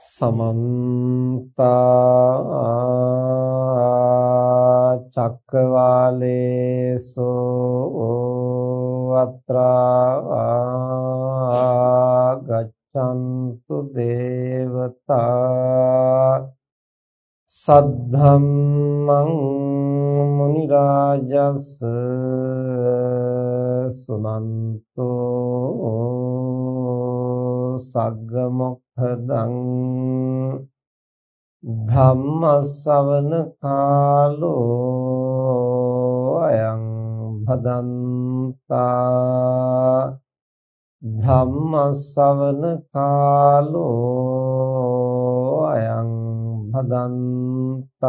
සමන්ත චක්කවාලේසෝ අත්‍රා ගච්ඡන්තු දේවතා සද්ධම්මං මුනි රාජස් සුනන්තෝ සග්ග මොක්ඛදං ධම්මස්සවන කාලෝ අයං භදන්තා ධම්මස්සවන කාලෝ අයං භදන්තා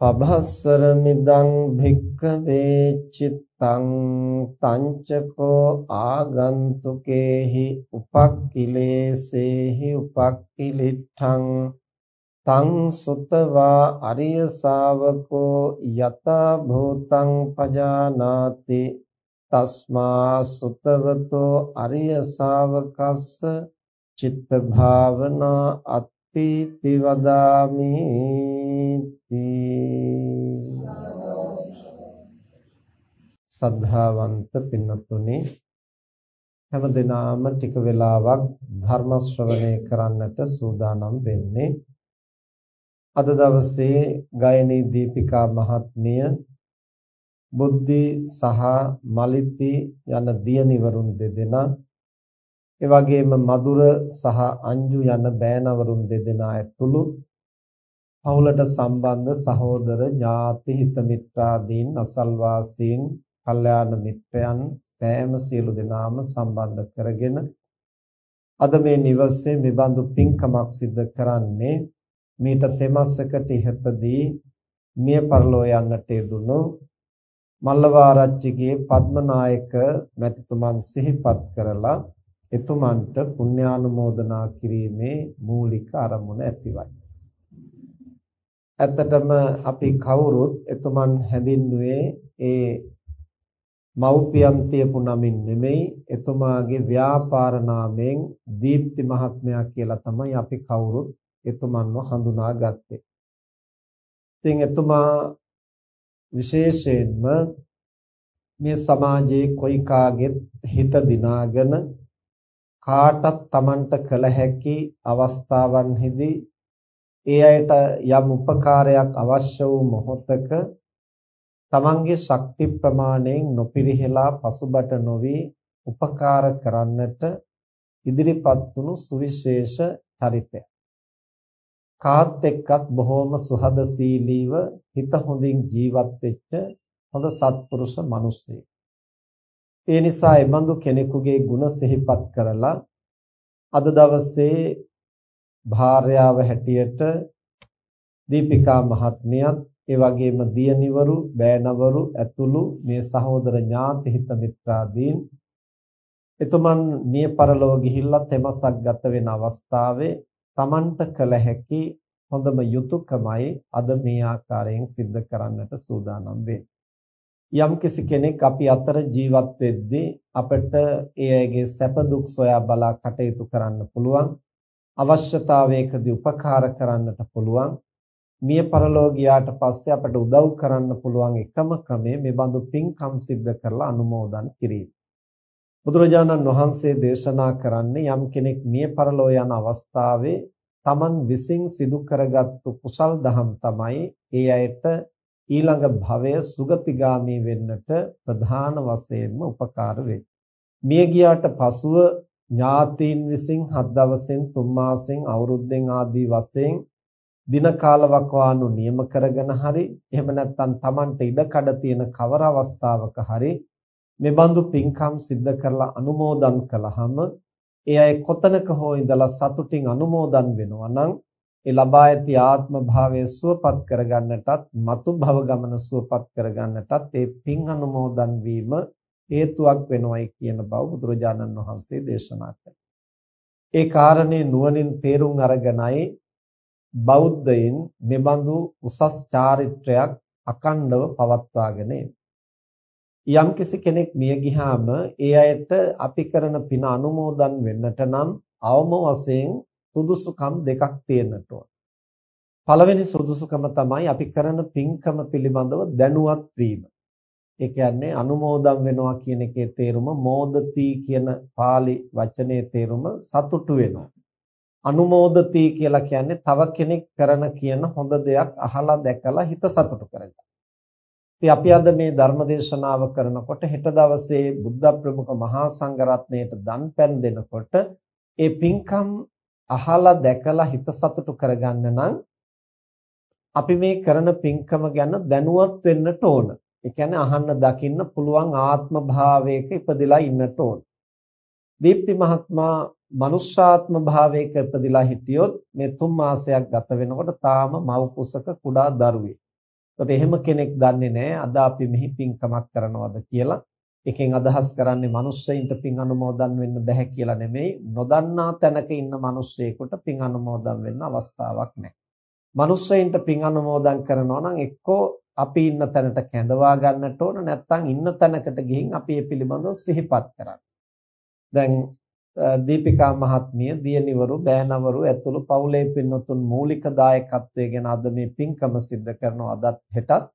පබස්සර මිදං භික්ඛවේ චිත්තං තංචකෝ ආගන්තුකේහි උපක්ඛිලේසේහි උපක්ඛිලිට්ඨං තං සුතවා අරිය ශාවකෝ යතා භූතං පජානාති තස්මා සුතවතෝ අරිය ශාවකස්ස චිත්ත භාවනා අත්ථීති වදාමි සද්ධාවන්ත පින්නතුනි හැම දිනාම ටික වෙලාවක් ධර්ම ශ්‍රවණය කරන්නට සූදානම් වෙන්නේ. අද දවසේ ගායනී දීපිකා මහත්මිය බුද්ධි සහ මලිති යන දියණිවරුන් දෙදෙනා ඒ වගේම මధుර සහ අංජු යන බෑනවරුන් දෙදෙනා ඇතුළු පවුලට සම්බන්ධ සහෝදර ඥාති හිත මිත්‍රාදීන් අසල්වාසීන් කල්යාණ මිත්‍රයන් සෑම සියලු දෙනාම සම්බන්ධ කරගෙන අද මේ නිවසේ මෙබඳු පින්කමක් සිදු කරන්නේ මීට තෙමස්සකට ඉහතදී මිය පරලෝ යන්නට යෙදුණු මල්ලවාරච්චිගේ පద్මනායක මැතිතුමන් සිහිපත් කරලා එතුමන්ට පුණ්‍යානුමෝදනා කිරීමේ මූලික අරමුණ ඇතිවයි. ඇත්තටම අපි කවුරුත් එතුමන් හැඳින්නුවේ ඒ මව්පියන් තියපු නමින් නෙමෙයි එතුමාගේ ව්‍යාපාර නාමයෙන් දීප්ති මහත්මයා කියලා තමයි අපි කවුරුත් එතුමන්ව හඳුනාගත්තේ. ඉතින් එතුමා විශේෂයෙන්ම මේ සමාජයේ කොයි කාගෙත් හිත දිනාගෙන කාටත් Tamanට කළ හැකි අවස්ථාවන්හිදී ඒ අයට යම් උපකාරයක් අවශ්‍ය වූ මොහොතක තමන්ගේ ශක්ති ප්‍රමාණයෙන් නොපිරිහෙලා පසුබට නොවි උපකාර කරන්නට ඉදිරිපත් වුණු සුවිශේෂ චරිතයක්. කාත් එක්කත් බොහොම සුහදශීලීව හිත හොඳින් ජීවත් වෙච්ච හොඳ සත්පුරුෂ මිනිස්සෙක්. ඒ නිසා එබඳු කෙනෙකුගේ ಗುಣ සිහිපත් කරලා අද දවසේ භාර්යාව හැටියට දීපිකා මහත්මියත් ඒ වගේම දියණිවරු, බෑණවරු ඇතුළු මේ සහෝදර ඥාති හිත මිත්‍රාදීන් එතුමන් මිය පරලොව ගිහිල්ලා තෙමසක් ගත වෙන අවස්ථාවේ Tamanට කළ හැකි හොඳම යුතුයකමයි අද මේ ආකාරයෙන් සිද්ධ කරන්නට සූදානම් වෙන්නේ. යම්කිසි කෙනෙක් අපි අතර ජීවත් වෙද්දී අපිට ඒ අයගේ සැප දුක් සොයා බලා කටයුතු කරන්න පුළුවන්. අවශ්‍යතාවයකදී උපකාර කරන්නට පුළුවන්. මිය පරලෝ ගියාට පස්සේ අපට උදව් කරන්න පුළුවන් එකම ක්‍රමය මේ බඳු පින්කම් සිද්ධ කරලා අනුමෝදන් කිරීම. බුදුරජාණන් වහන්සේ දේශනා කරන්නේ යම් කෙනෙක් මිය පරලෝ යන අවස්ථාවේ තමන් විසින් සිදු කරගත්තු කුසල් දහම් තමයි ඒ අයට ඊළඟ භවය සුගතිගාමී වෙන්නට ප්‍රධාන වශයෙන්ම උපකාර වෙන්නේ. මිය ගියාට පසුව ඥාතීන් විසින් හත් දවසෙන් තුන් මාසෙන් අවුරුද්දෙන් ආදී වශයෙන් දින කාලවකවානු නියම කරගෙන හරි එහෙම නැත්නම් Tamanට ඉඩ කඩ තියෙන කවර අවස්ථාවක හරි මෙබඳු පින්කම් සිද්ධ කරලා අනුමෝදන් කළාම ඒ අය කොතනක හෝ ඉඳලා සතුටින් අනුමෝදන් වෙනවා නම් ඒ ලබා ඇති ආත්ම භාවය සුවපත් කරගන්නටත් මතු භව ගමන සුවපත් කරගන්නටත් ඒ පින් අනුමෝදන් වීම හේතුවක් වෙනවයි කියන බව බුදුරජාණන් වහන්සේ දේශනා කළා. ඒ කාරණේ නුවණින් තේරුම් අරගෙනයි බෞද්ධයින් මෙබඳු උසස් චාරිත්‍රයක් අකණ්ඩව පවත්වාගෙන යම්කිසි කෙනෙක් මිය ගියාම ඒ අයට අපි කරන පින අනුමෝදන් වෙන්නට නම් අවම වශයෙන් සුදුසුකම් දෙකක් තියෙන්නට ඕන. පළවෙනි සුදුසුකම තමයි අපි කරන පින්කම පිළිබඳව දැනුවත් වීම. ඒ කියන්නේ අනුමෝදන් වෙනවා කියන එකේ තේරුම මෝදති කියන pāli වචනේ තේරුම සතුටු වෙනවා. අනුමෝදති කියලා කියන්නේ තව කෙනෙක් කරන කියන හොඳ දෙයක් අහලා දැකලා හිත සතුටු කරගන්න. ඉතින් අපි අද මේ ධර්ම දේශනාව කරනකොට හෙට දවසේ බුද්ධ ප්‍රමුඛ මහා සංඝරත්නයට දන් පැන් දෙනකොට ඒ පින්කම් අහලා දැකලා හිත සතුටු කරගන්න නම් අපි මේ කරන පින්කම ගැන දැනුවත් වෙන්නට ඕන. ඒ කියන්නේ අහන්න දකින්න පුළුවන් ආත්ම භාවයක ඉපදිලා ඉන්නට ඕන. දීප්ති මහත්මයා මනුෂ්‍යාත්ම භාවයක ඉපදිලා හිටියොත් මේ තුන් මාසයක් ගත වෙනකොට තාම මව් කුසක කුඩා දරුවෙක්. ඒකට එහෙම කෙනෙක් දන්නේ නැහැ අද අපි මෙහි පින්කමක් කරනවද කියලා. එකෙන් අදහස් කරන්නේ මිනිස්සෙයින්ට පින් අනුමෝදන් වෙන්න බෑ කියලා නෙමෙයි නොදන්නා තැනක ඉන්න මිනිස්සෙකුට පින් අනුමෝදන් වෙන්න අවස්ථාවක් නැහැ. මිනිස්සෙයින්ට පින් අනුමෝදන් කරනවා නම් එක්කෝ අපි ඉන්න තැනට කැඳවා ගන්නට ඕන නැත්නම් ඉන්න තැනකට ගිහින් අපි ඒ පිළිබඳව සිහිපත් කරන්න. දැන් දීපිකා මහත්මිය, දියණිවරු, බෑනවරු ඇතුළු පවුලේ පින්නතුන් මූලික දායකත්වයේ ගැන අද මේ පින්කම සිද්ධ කරනවා අදත් හෙටත්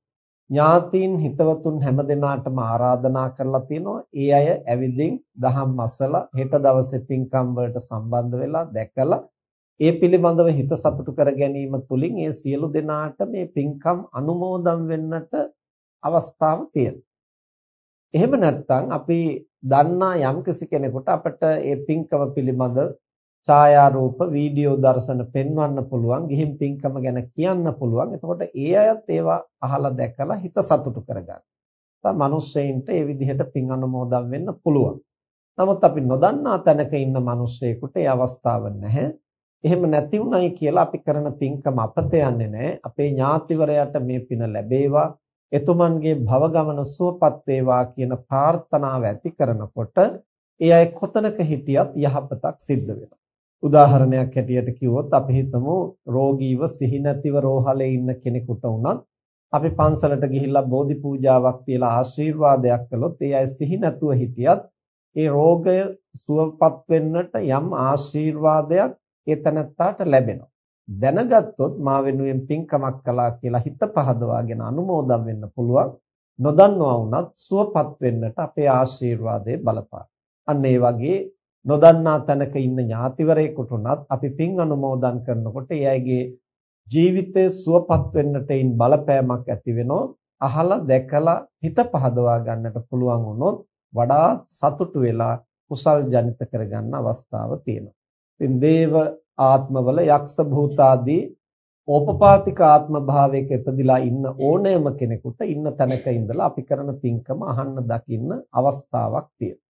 ඥාතීන් හිතවතුන් හැමදෙනාටම ආරාධනා කරලා තියෙනවා. ඒ අය ඇවිදින් දහම් අසලා හෙට දවසේ පින්කම් වලට සම්බන්ධ වෙලා දැකලා ඒ පිළිබඳව හිත සතුටු කර ගැනීම තුළින් ඒ සියලු දෙනාට මේ පින්කම් අනුමෝදන් වෙන්නට අවස්ථාව තියෙනවා. එහෙම නැත්නම් අපි දන්නා යම්කිසි කෙනෙකුට අපිට ඒ පින්කම පිළිබඳ ඡායාරූප වීඩියෝ දර්ශන පෙන්වන්න පුළුවන් ගිහින් පින්කම ගැන කියන්න පුළුවන් එතකොට ඒ අයත් ඒවා අහලා දැකලා හිත සතුටු කරගන්න. තම මිනිස්සෙයින්ට ඒ විදිහට පින් අනුමෝදන් වෙන්න පුළුවන්. නමුත් අපි නොදන්නා තැනක ඉන්න මිනිස්සෙකුට ඒ අවස්ථාව නැහැ. එහෙම නැති උනායි කියලා අපි කරන පින්කම අපත යන්නේ නැහැ. අපේ ඥාතිවරයාට මේ පින ලැබේවා. එතුමන්ගේ භව ගමන සුවපත් වේවා කියන ප්‍රාර්ථනාව ඇති කරනකොට ඒ අය කොතනක හිටියත් යහපතක් සිද්ධ වෙනවා. උදාහරණයක් හැටියට කිව්වොත් අපි හිතමු රෝගීව සිහි නැතිව රෝහලේ ඉන්න කෙනෙකුට වුණත් අපි පන්සලට ගිහිල්ලා බෝධි පූජාවක් තියලා ආශිර්වාදයක් කළොත් ඒ අය සිහි නැතුව හිටියත් ඒ රෝගය සුවපත් වෙන්නට යම් ආශිර්වාදයක් ඒ තනත්තාට ලැබෙනවා. දැනගත්තොත් මා වෙනුවෙන් පින්කමක් කළා කියලා හිත පහදවාගෙන අනුමෝදන් වෙන්න පුළුවන්. නොදන්නවා වුණත් සුවපත් වෙන්නට අපේ ආශිර්වාදය බලපාන. අන්න ඒ වගේ නොදන්නා තැනක ඉන්න ඥාතිවරයෙකුට උනත් අපි පින් අනුමෝදන් කරනකොට ඒ අයගේ ජීවිතය සුවපත් වෙන්නට ඉන් බලපෑමක් ඇති වෙනවා අහලා දැකලා හිත පහදවා ගන්නට පුළුවන් වුණොත් වඩා සතුටු වෙලා කුසල් ජනිත කරගන්න අවස්ථාව තියෙනවා. ඉතින් දේව ආත්මවල යක්ෂ භූතාදී ඕපපාතික ආත්ම භාවයක ඉපදිලා ඉන්න ඕනෑම කෙනෙකුට ඉන්න තැනක ඉඳලා අපි කරන පින්කම අහන්න දකින්න අවස්ථාවක් තියෙනවා.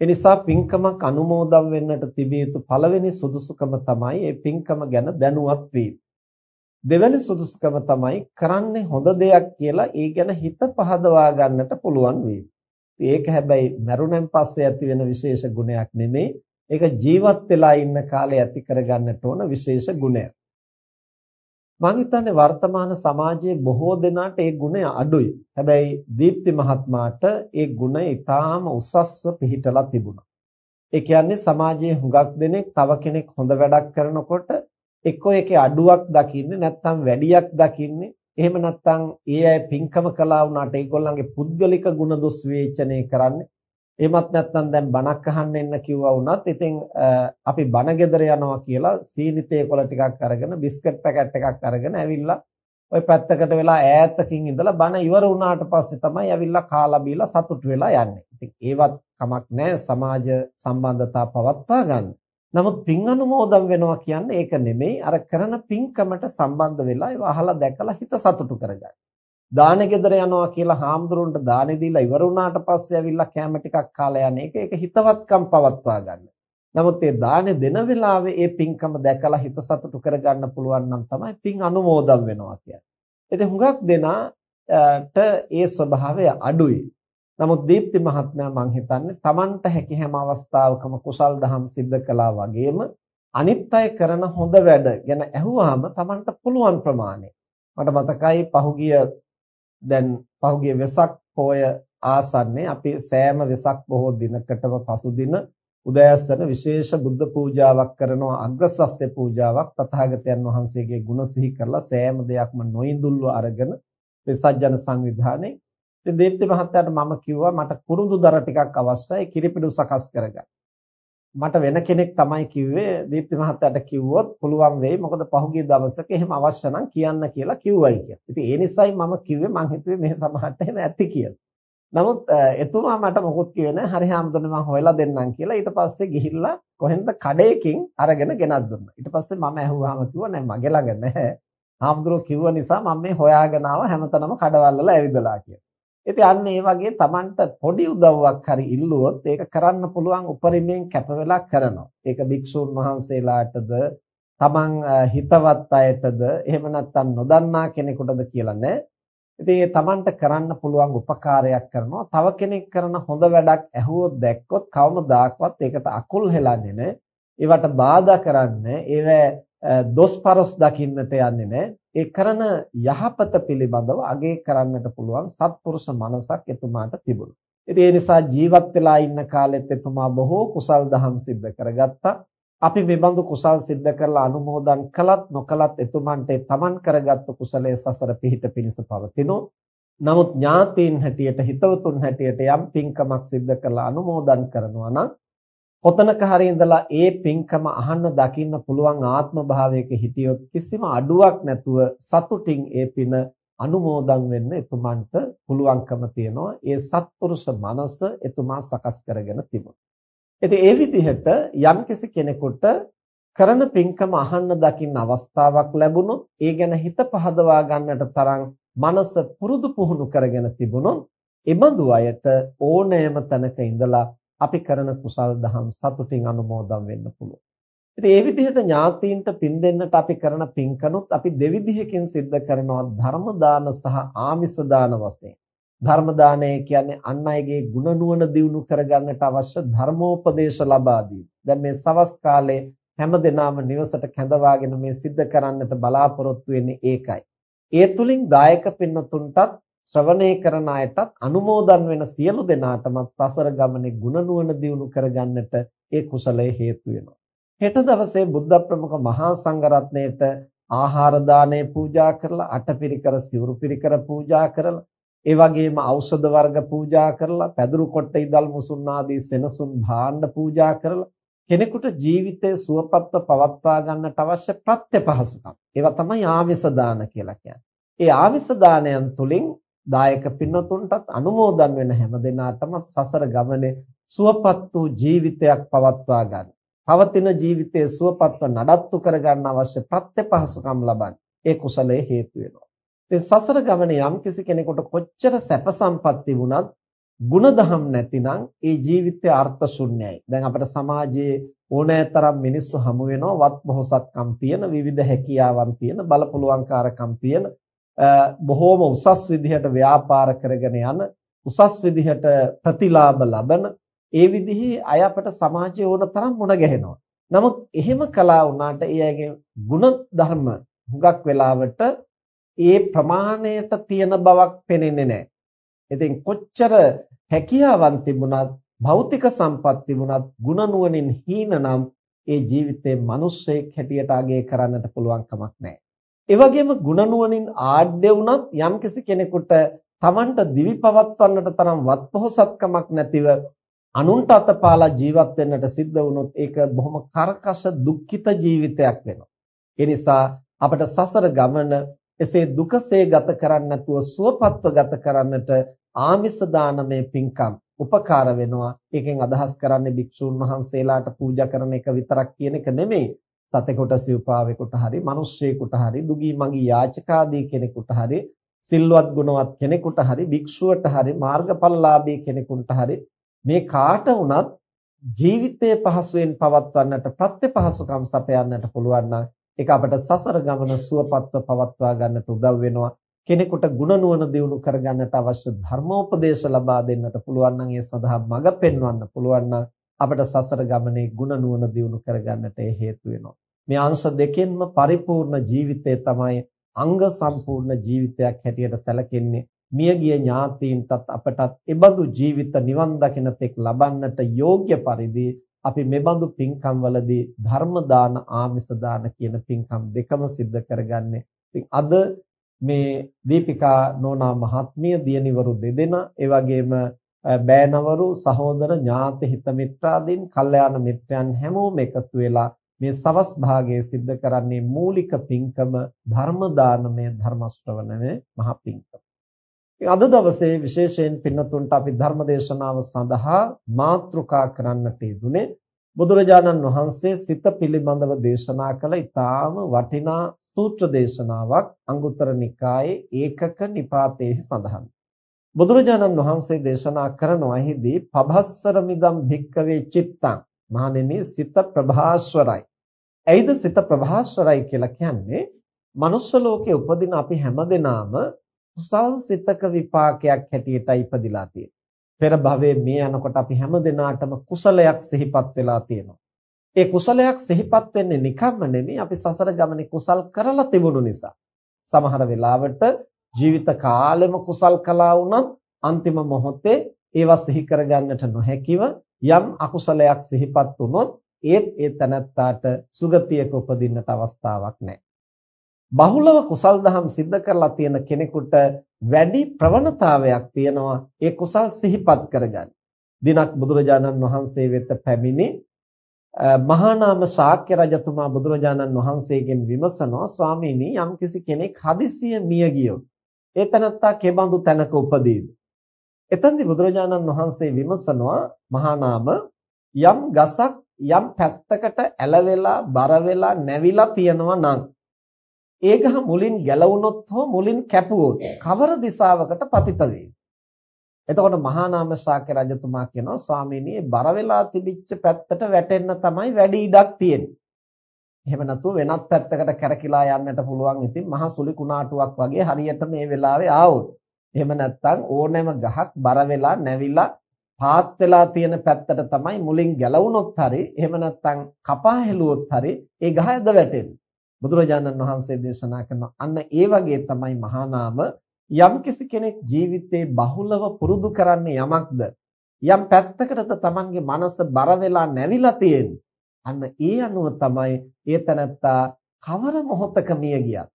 එනිසා පින්කමක් අනුමෝදන් වෙන්නට තිබිය යුතු පළවෙනි සුදුසුකම තමයි මේ පින්කම ගැන දැනුවත් වීම. දෙවැනි සුදුසුකම තමයි කරන්නේ හොඳ දෙයක් කියලා ඒ ගැන හිත පහදවා ගන්නට පුළුවන් වීම. ඒක හැබැයි මරුණෙන් පස්සේ ඇති වෙන විශේෂ ගුණයක් නෙමෙයි. ඒක ජීවත් වෙලා ඉන්න කාලේ ඇති කරගන්නට ඕන විශේෂ ගුණයක්. මම හිතන්නේ වර්තමාන සමාජයේ බොහෝ දෙනාට ඒ ගුණය අඩුයි. හැබැයි දීප්ති මහත්මයාට ඒ ගුණය ඊටාම උසස්ව පිහිටලා තිබුණා. ඒ කියන්නේ සමාජයේ හුඟක් දෙනෙක් තව කෙනෙක් හොඳ වැඩක් කරනකොට එක්කෝ ඒකේ අඩුවක් දකින්නේ නැත්නම් වැඩියක් දකින්නේ. එහෙම නැත්නම් ඒ අය පින්කම කළා වුණාට ඒගොල්ලන්ගේ පුද්ගලික ගුණ දොස් විවේචනය කරන්නේ. එහෙමත් නැත්නම් දැන් බණක් අහන්න එන්න කිව්වා වුණත් ඉතින් අපි බණ ගෙදර යනවා කියලා සීනි තේ කොළ ටිකක් අරගෙන බිස්කට් පැකට් එකක් අරගෙන ඇවිල්ලා ওই පැත්තකට වෙලා ඈතකින් ඉඳලා බණ ඉවර වුණාට පස්සේ තමයි ඇවිල්ලා කාලා බීලා සතුටු වෙලා යන්නේ. ඉතින් ඒවත් කමක් නැහැ සමාජ සම්බන්ධතා පවත්වා ගන්න. නමුත් පින් අනුමෝදන් වෙනවා කියන්නේ ඒක නෙමෙයි අර කරන පින්කමට සම්බන්ධ වෙලා ඒව අහලා දැකලා හිත සතුටු කරගන්න. දානෙ ගෙදර යනවා කියලා හාමුදුරුවන්ට දානෙ දීලා ඉවර වුණාට පස්සේ ඇවිල්ලා කැම ටිකක් කාලා යන එක ඒක හිතවත්කම් පවත්වා ගන්න. නමුත් ඒ දානෙ දෙන වෙලාවේ ඒ පින්කම දැකලා හිත සතුටු කරගන්න පුළුවන් නම් තමයි පින් අනුමෝදන් වෙනවා කියන්නේ. ඉතින් හුඟක් දෙනාට ඒ ස්වභාවය අඩුයි. නමුත් දීප්ති මහත්මයා මං හිතන්නේ Tamanට හැකි හැම අවස්ථාවකම කුසල් දහම් සිද්ධ කළා වගේම අනිත් අය කරන හොඳ වැඩ ගැන ඇහුවාම Tamanට පුළුවන් ප්‍රමාණය මට මතකයි පහුගිය දැන් පහුගිය වෙසක් පොය ආසන්නේ අපි සෑම වෙසක් බොහෝ දිනකටම පසුදින උදෑසන විශේෂ බුද්ධ පූජාවක් කරනවා අග්‍රසස්්‍ය පූජාවක් තථාගතයන් වහන්සේගේ ගුණ සිහි කරලා සෑම දෙයක්ම නොඉඳුල්ව අරගෙන විසජ්ජන සංවිධානයේ ඉතින් දීප්ති මහත්තයාට මම කිව්වා මට කුරුඳු දර ටිකක් අවශ්‍යයි කිරිපිඩු සකස් කරගන්න. මට වෙන කෙනෙක් තමයි කිව්වේ දීප්ති මහත්තයාට කිව්වොත් පුළුවන් වෙයි මොකද පහුගිය දවසක එහෙම අවශ්‍ය නම් කියන්න කියලා කිව්වයි කියලා. ඉතින් ඒ නිසයි මම කිව්වේ මං හිතුවේ මේ සමහරට එහෙම ඇති කියලා. නමුත් එතුමා මට මොකුත් කිව්වේ නැහැ. හරි හැමදෙන්නේ මං හොයලා දෙන්නම් කියලා. ඊට පස්සේ ගිහිල්ලා කොහෙන්ද කඩේකින් අරගෙන ගෙනත් දුන්නා. ඊට පස්සේ මම ඇහුවාම කිව්වා නෑ මගේ ළඟ නැහැ. හාමුදුරුවෝ කිව්ව නිසා මම මේ හොයාගෙන ආව හැමතැනම කඩවල් වල ඇවිදලා කියලා. ඉතින් අන්න ඒ වගේ Tamanට පොඩි උදව්වක් හරි ඉල්ලුවොත් ඒක කරන්න පුළුවන් උපරිමයෙන් කැප වෙලා කරනවා. ඒක භික්ෂුන් වහන්සේලාටද Taman හිතවත් අයටද එහෙම නැත්නම් නොදන්නා කෙනෙකුටද කියලා නෑ. ඉතින් ඒ Tamanට කරන්න පුළුවන් උපකාරයක් කරනවා. තව කෙනෙක් කරන හොඳ වැඩක් ඇහුවොත් දැක්කොත් කවමදාක්වත් ඒකට අකුල් හෙලන්නේ නෑ. ඒවට බාධා කරන්නේ ඒව දොස්පරස් දකින්නට යන්නේ නෑ. ඒ කරන යහපත පිළිබඳව අගය කරන්නට පුළුවන් සත්පුරුෂ මනසක් එතුමාට තිබුණා. ඉතින් ඒ නිසා ජීවත් වෙලා ඉන්න කාලෙත් එතුමා බොහෝ කුසල් දහම් සිද්ධ කරගත්තා. අපි මේ බඳු කුසල් සිද්ධ කරලා අනුමෝදන් කළත් නොකළත් එතුමන්ට තමන් කරගත්තු කුසලයේ සසර පිහිට පිණිස පවතිනෝ. නමුත් ඥාතීන් හැටියට හිතවතුන් හැටියට යම් පින්කමක් සිද්ධ කරලා අනුමෝදන් කරනවා නම් කොතනක හරි ඉඳලා ඒ පින්කම අහන්න දකින්න පුළුවන් ආත්ම භාවයක හිටියොත් කිසිම අඩුවක් නැතුව සතුටින් ඒ පින අනුමෝදන් වෙන්න එතුමන්ට පුළුවන්කම තියෙනවා ඒ සත්පුරුෂ මනස එතුමා සකස් කරගෙන තිබුණා. ඉතින් ඒ විදිහට යම්කිසි කෙනෙකුට කරන පින්කම අහන්න දකින්න අවස්ථාවක් ලැබුණොත් ඒ ගැන හිත පහදවා ගන්නට තරම් මනස පුරුදු පුහුණු කරගෙන තිබුණොත් එබඳු අයට ඕනෑම තැනක ඉඳලා අපි කරන කුසල් දහම් සතුටින් අනුමෝදන් වෙන්න පුළුවන්. ඉතින් ඒ විදිහට ඥාතීන්ට පින් දෙන්නට අපි කරන පින්කනොත් අපි දෙවිධයකින් සිද්ධ කරනවා ධර්ම දාන සහ ආමිස දාන වශයෙන්. ධර්ම දානය කියන්නේ අන් අයගේ ගුණ නුවණ දියුණු කරගන්නට අවශ්‍ය ධර්මෝපදේශ ලබා දැන් මේ සවස් කාලේ හැම දිනම නිවසට කැඳවාගෙන මේ සිද්ධ කරන්නට බලාපොරොත්තු වෙන්නේ ඒකයි. ඒ තුලින් දායක පින්නතුන්ටත් ශ්‍රවණය කරන අයටත් අනුමෝදන් වෙන සියලු දෙනාටම සසර ගමනේ ගුණ නුවණ දියුණු කරගන්නට ඒ කුසලයේ හේතු වෙනවා. හෙට දවසේ බුද්ධ ප්‍රමුඛ මහා සංඝරත්නයට ආහාර දාණය පූජා කරලා අටපිරිකර සිවුරු පිරිකර පූජා කරලා ඒ වගේම ඖෂධ වර්ග පූජා කරලා පැදුරු කොට්ට ඉදල් මුසුන් ආදී සෙනසුන් භාණ්ඩ පූජා කරලා කෙනෙකුට ජීවිතය සුවපත්ව පවත්වා ගන්නට අවශ්‍ය ප්‍රත්‍ය පහසුකම්. ඒවා තමයි ආමිස දාන කියලා කියන්නේ. ඒ ආමිස දානයන් තුලින් දායක පින්නතුන්ටත් අනුමෝදන් වෙන හැම දිනාටම සසර ගමනේ සුවපත් වූ ජීවිතයක් පවත්වා ගන්න. පවතින ජීවිතයේ සුවපත්ව නඩත්තු කර ගන්න අවශ්‍ය ප්‍රත්‍යපහසුකම් ලබන්න. ඒ කුසලයේ හේතු වෙනවා. ඉතින් සසර ගමනේ යම් කිසි කෙනෙකුට කොච්චර සැප සම්පත් තිබුණත් ಗುಣධම් නැතිනම් ඒ ජීවිතය අර්ථ ශුන්‍යයි. දැන් අපේ සමාජයේ ඕනෑතරම් මිනිස්සු හමු වෙනවා වත් බොහොසත්කම් තියෙන විවිධ හැකියාවන් තියෙන බලපුලුවන්කාරකම් තියෙන බොහෝම උසස් විදිහට ව්‍යාපාර කරගෙන යන උසස් විදිහට ප්‍රතිලාභ ලබන ඒ විදිහේ අය අපට සමාජයේ ඕන තරම් මුණ ගැහෙනවා. නමුත් එහෙම කළා වුණාට ඒ අයගේ ගුණ ධර්ම හුඟක් වෙලාවට ඒ ප්‍රමාණයට තියෙන බවක් පෙනෙන්නේ නැහැ. ඉතින් කොච්චර හැකියාවන් තිබුණත් භෞතික සම්පත් තිබුණත් ගුණ නුවණින් හීනනම් ඒ ජීවිතේ මිනිස්සෙක් හැටියට අගය කරන්නට පුළුවන් කමක් නැහැ. ඒ වගේම ಗುಣනුවණින් ආඩ්‍ය වුණත් යම්කිසි කෙනෙකුට Tamanට දිවි පවත්වන්නට තරම් වත්පොහසත්කමක් නැතිව අනුන්ට අතපාලා ජීවත් වෙන්නට සිද්ධ වුණොත් ඒක බොහොම කරකශ දුක්ඛිත ජීවිතයක් වෙනවා. ඒ නිසා අපට සසර ගමන එසේ දුකසේ ගත කරන්නේ නැතුව සුවපත්ව ගත කරන්නට ආමිස දානමය පින්කම් උපකාර වෙනවා. ඒකෙන් අදහස් කරන්නේ භික්ෂූන් වහන්සේලාට පූජා කරන එක විතරක් කියන එක නෙමෙයි. සතෙකුට සිව්පාවෙකුට හරි මිනිස්සෙකුට හරි දුගී මගී යාචකාදී කෙනෙකුට හරි සිල්වත් ගුණවත් කෙනෙකුට හරි භික්ෂුවට හරි මාර්ගඵලලාභී කෙනෙකුට හරි මේ කාට වුණත් ජීවිතයේ පහසුවෙන් පවත්වන්නට ප්‍රත්‍යපහසුකම් සපයන්නට පුළුවන් නම් ඒක අපට සසර ගමන සුවපත්ව පවත්වා ගන්නට උදව් වෙනවා. කෙනෙකුට ගුණ නුවණ දියුණු කරගන්නට අවශ්‍ය ධර්මෝපදේශ ලබා දෙන්නට පුළුවන් නම් ඒ සඳහා මඟ පෙන්වන්න පුළුවන් නම් අපට සසර ගමනේ ಗುಣ නුවණ දියුණු කරගන්නට හේතු වෙනවා. මේ අංශ දෙකෙන්ම පරිපූර්ණ ජීවිතය තමයි අංග සම්පූර්ණ ජීවිතයක් හැටියට සැලකෙන්නේ. මියගිය ඥාතීන්ටත් අපටත් එබඳු ජීවිත නිවන් දකින තෙක් ලබන්නට යෝග්‍ය පරිදි අපි මෙබඳු පින්කම් වලදී ධර්ම දාන ආමිස දාන කියන පින්කම් දෙකම සිද්ධ කරගන්නේ. ඉතින් අද මේ දීපිකා නෝනා මහත්මිය දියණිවරු දෙදෙනා ඒ වගේම බෑනවරු සහෝදර ඥාති හිත මිත්‍රාදීන් කල්යාණ මිත්‍රයන් හැමෝම එකතු වෙලා මේ සවස් භාගයේ සිද්ධ කරන්නේ මූලික පින්කම ධර්ම දානමය ධර්ම ශ්‍රවණමය මහ පින්කම. අද දවසේ විශේෂයෙන් පින්නතුන්ට අපි ධර්ම දේශනාව සඳහා මාතෘකා කරන්නට යෙදුනේ බුදුරජාණන් වහන්සේ සිත පිළිබඳව දේශනා කළ ඊටාම වටිනා සූත්‍ර දේශනාවක් අංගුත්තර නිකායේ ඒකක නිපාතයේ සඳහන්. බුදුරජාණන් වහන්සේ දේශනා කරනවාෙහිදී පබස්සර මිදම් භික්කවේ චිත්තං මහණෙනි සිත ප්‍රභාස්වරයි. ඇයිද සිත ප්‍රභාස්වරයි කියලා කියන්නේ? මනුස්ස ලෝකේ උපදින අපි හැමදෙනාම කුසල් සිතක විපාකයක් හැටියටයි ඉපදිලා තියෙන්නේ. පෙර භවයේ මේ යනකොට අපි හැමදෙනාටම කුසලයක් සිහිපත් වෙලා තියෙනවා. ඒ කුසලයක් සිහිපත් වෙන්නේ නිකම්ම නෙමෙයි අපි සසර ගමනේ කුසල් කරලා තිබුණු නිසා. සමහර වෙලාවට ජීවිත කාලෙම කුසල් කළා වුණත් අන්තිම මොහොතේ ඒවා සිහි කරගන්නට නොහැකිව යම් අකුසලයක් සිහිපත් වුණොත් ඒත් ඒ තනත්තාට සුගතියක උපදින්නට අවස්ථාවක් නැහැ. බහුලව කුසල් දහම් සිද්ධ කරලා තියෙන කෙනෙකුට වැඩි ප්‍රවණතාවයක් තියෙනවා ඒ කුසල් සිහිපත් කරගන්න. දිනක් බුදුරජාණන් වහන්සේ වෙත පැමිණි මහා නාම ශාක්‍ය රජතුමා බුදුරජාණන් වහන්සේගෙන් විමසනවා ස්වාමීනි යම්කිසි කෙනෙක් හදිසිය මිය ගියොත් ඒ තනත්තා කෙබඳු තැනක උපදීද? එතෙන්දී බුදුරජාණන් වහන්සේ විමසනවා මහා නාම යම් ගසක් යම් පැත්තකට ඇලවෙලා බර වෙලා නැවිලා තියෙනවා නම් ඒ ගහ මුලින් ගැලවුනොත් හෝ මුලින් කැපුවොත් කවර දිශාවකට පතිත වේද? එතකොට මහා නාම ශාක්‍ය රජතුමා කියනවා ස්වාමීනි බර වෙලා තිබිච්ච පැත්තට වැටෙන්න තමයි වැඩි ඉඩක් තියෙන්නේ. එහෙම නැතුව වෙනත් පැත්තකට කැරකිලා යන්නට පුළුවන් ඉතින් මහා සුලි කුණාටුවක් වගේ හරියට මේ වෙලාවේ ආවොත්. එහෙම නැත්නම් ඕනෑම ගහක් බර වෙලා නැවිලා පාත් වෙලා තියෙන පැත්තට තමයි මුලින් ගැලවුනොත් හරි එහෙම නැත්නම් කපා හෙළුවොත් හරි ඒ ගහ ඇද වැටෙන්නේ. බුදුරජාණන් වහන්සේ දේශනා කරන අන්න ඒ වගේ තමයි මහා නාම යම්කිසි කෙනෙක් ජීවිතේ බහුලව පුරුදු කරන්නේ යමක්ද යම් පැත්තකටද Tamanගේ මනස බර වෙලා නැවිලා තියෙන්නේ අන්න ඒ අනුව තමයි ඒ තනත්තා කවර මොහොතක මිය ගියත්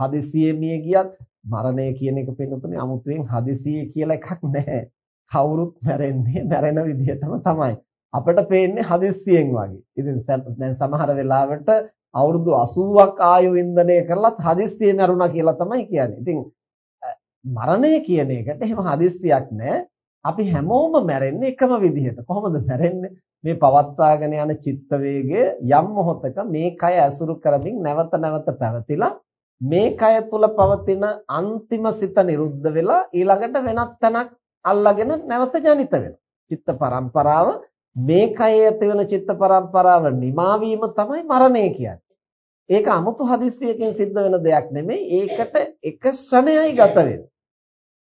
හදිසියේ මිය ගියත් මරණය කියන එක පින්නතුනේ 아무තුවෙන් හදිසියේ කියලා එකක් නැහැ. කවුරුත් මැරෙන්නේ මැරෙන විදිහටම තමයි. අපිට පේන්නේ හදිස්සියෙන් වගේ. ඉතින් දැන් සමහර වෙලාවට අවුරුදු 80ක් ආයු වින්දනය කරලත් හදිස්සියේ මැරුණා කියලා තමයි කියන්නේ. ඉතින් මරණය කියන එකට එහෙම හදිස්සියක් නැහැ. අපි හැමෝම මැරෙන්නේ එකම විදිහට. කොහොමද මැරෙන්නේ? මේ පවත්වාගෙන යන චිත්ත වේගය යම් මොහොතක මේ කය ඇසුරු කරමින් නැවත නැවත පැවතිලා මේ කය තුල පවතින අන්තිම සිත නිරුද්ධ වෙලා ඊළඟට වෙනත් තැනක් අල්ලාගෙන නැවත ජනිත වෙනවා. චිත්ත පරම්පරාව මේ කයේ ඇති වෙන චිත්ත පරම්පරාව නිමා තමයි මරණය කියන්නේ. ඒක 아무තු හදිස්සියකින් සිද්ධ වෙන දෙයක් නෙමෙයි. ඒකට එක ශ්‍රණයයි ගත වෙන්නේ.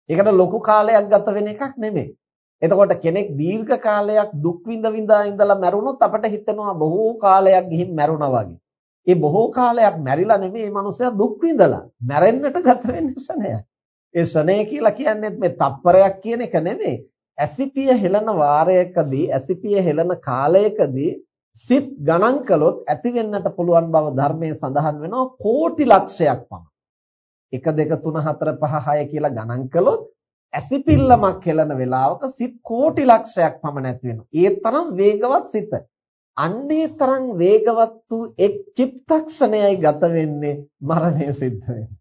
ඒකට ලොකු කාලයක් ගත වෙන එකක් නෙමෙයි. එතකොට කෙනෙක් දීර්ඝ කාලයක් දුක් විඳ විඳා ඉඳලා මැරුණොත් අපිට හිතෙනවා බොහෝ කාලයක් ගිහින් මැරුණා වගේ. ඒ බොහෝ කාලයක් මැරිලා නෙමෙයි මේ මනුස්සයා දුක් විඳලා. මැරෙන්නට ගත වෙන්නේ ශණය. ඒ ශණය කියලා කියන්නේ මේ තප්පරයක් කියන එක නෙමෙයි. ඇසිපිය හෙලන වාරයකදී ඇසිපිය හෙලන කාලයකදී සිත් ගණන් කළොත් ඇති වෙන්නට පුළුවන් බව ධර්මයේ සඳහන් වෙනවා කෝටි ලක්ෂයක් පමණ. 1 2 3 4 5 6 කියලා ගණන් කළොත් ඇසිපිල්ලමක් හෙලන වෙලාවක සිත් කෝටි ලක්ෂයක් පමණ ඇති වෙනවා. ඒ තරම් වේගවත් සිත. අන්නේ තරම් වේගවත් වූ එක් චිත්තක්ෂණයයි ගත වෙන්නේ මරණය සිද්ධ වෙන්නේ.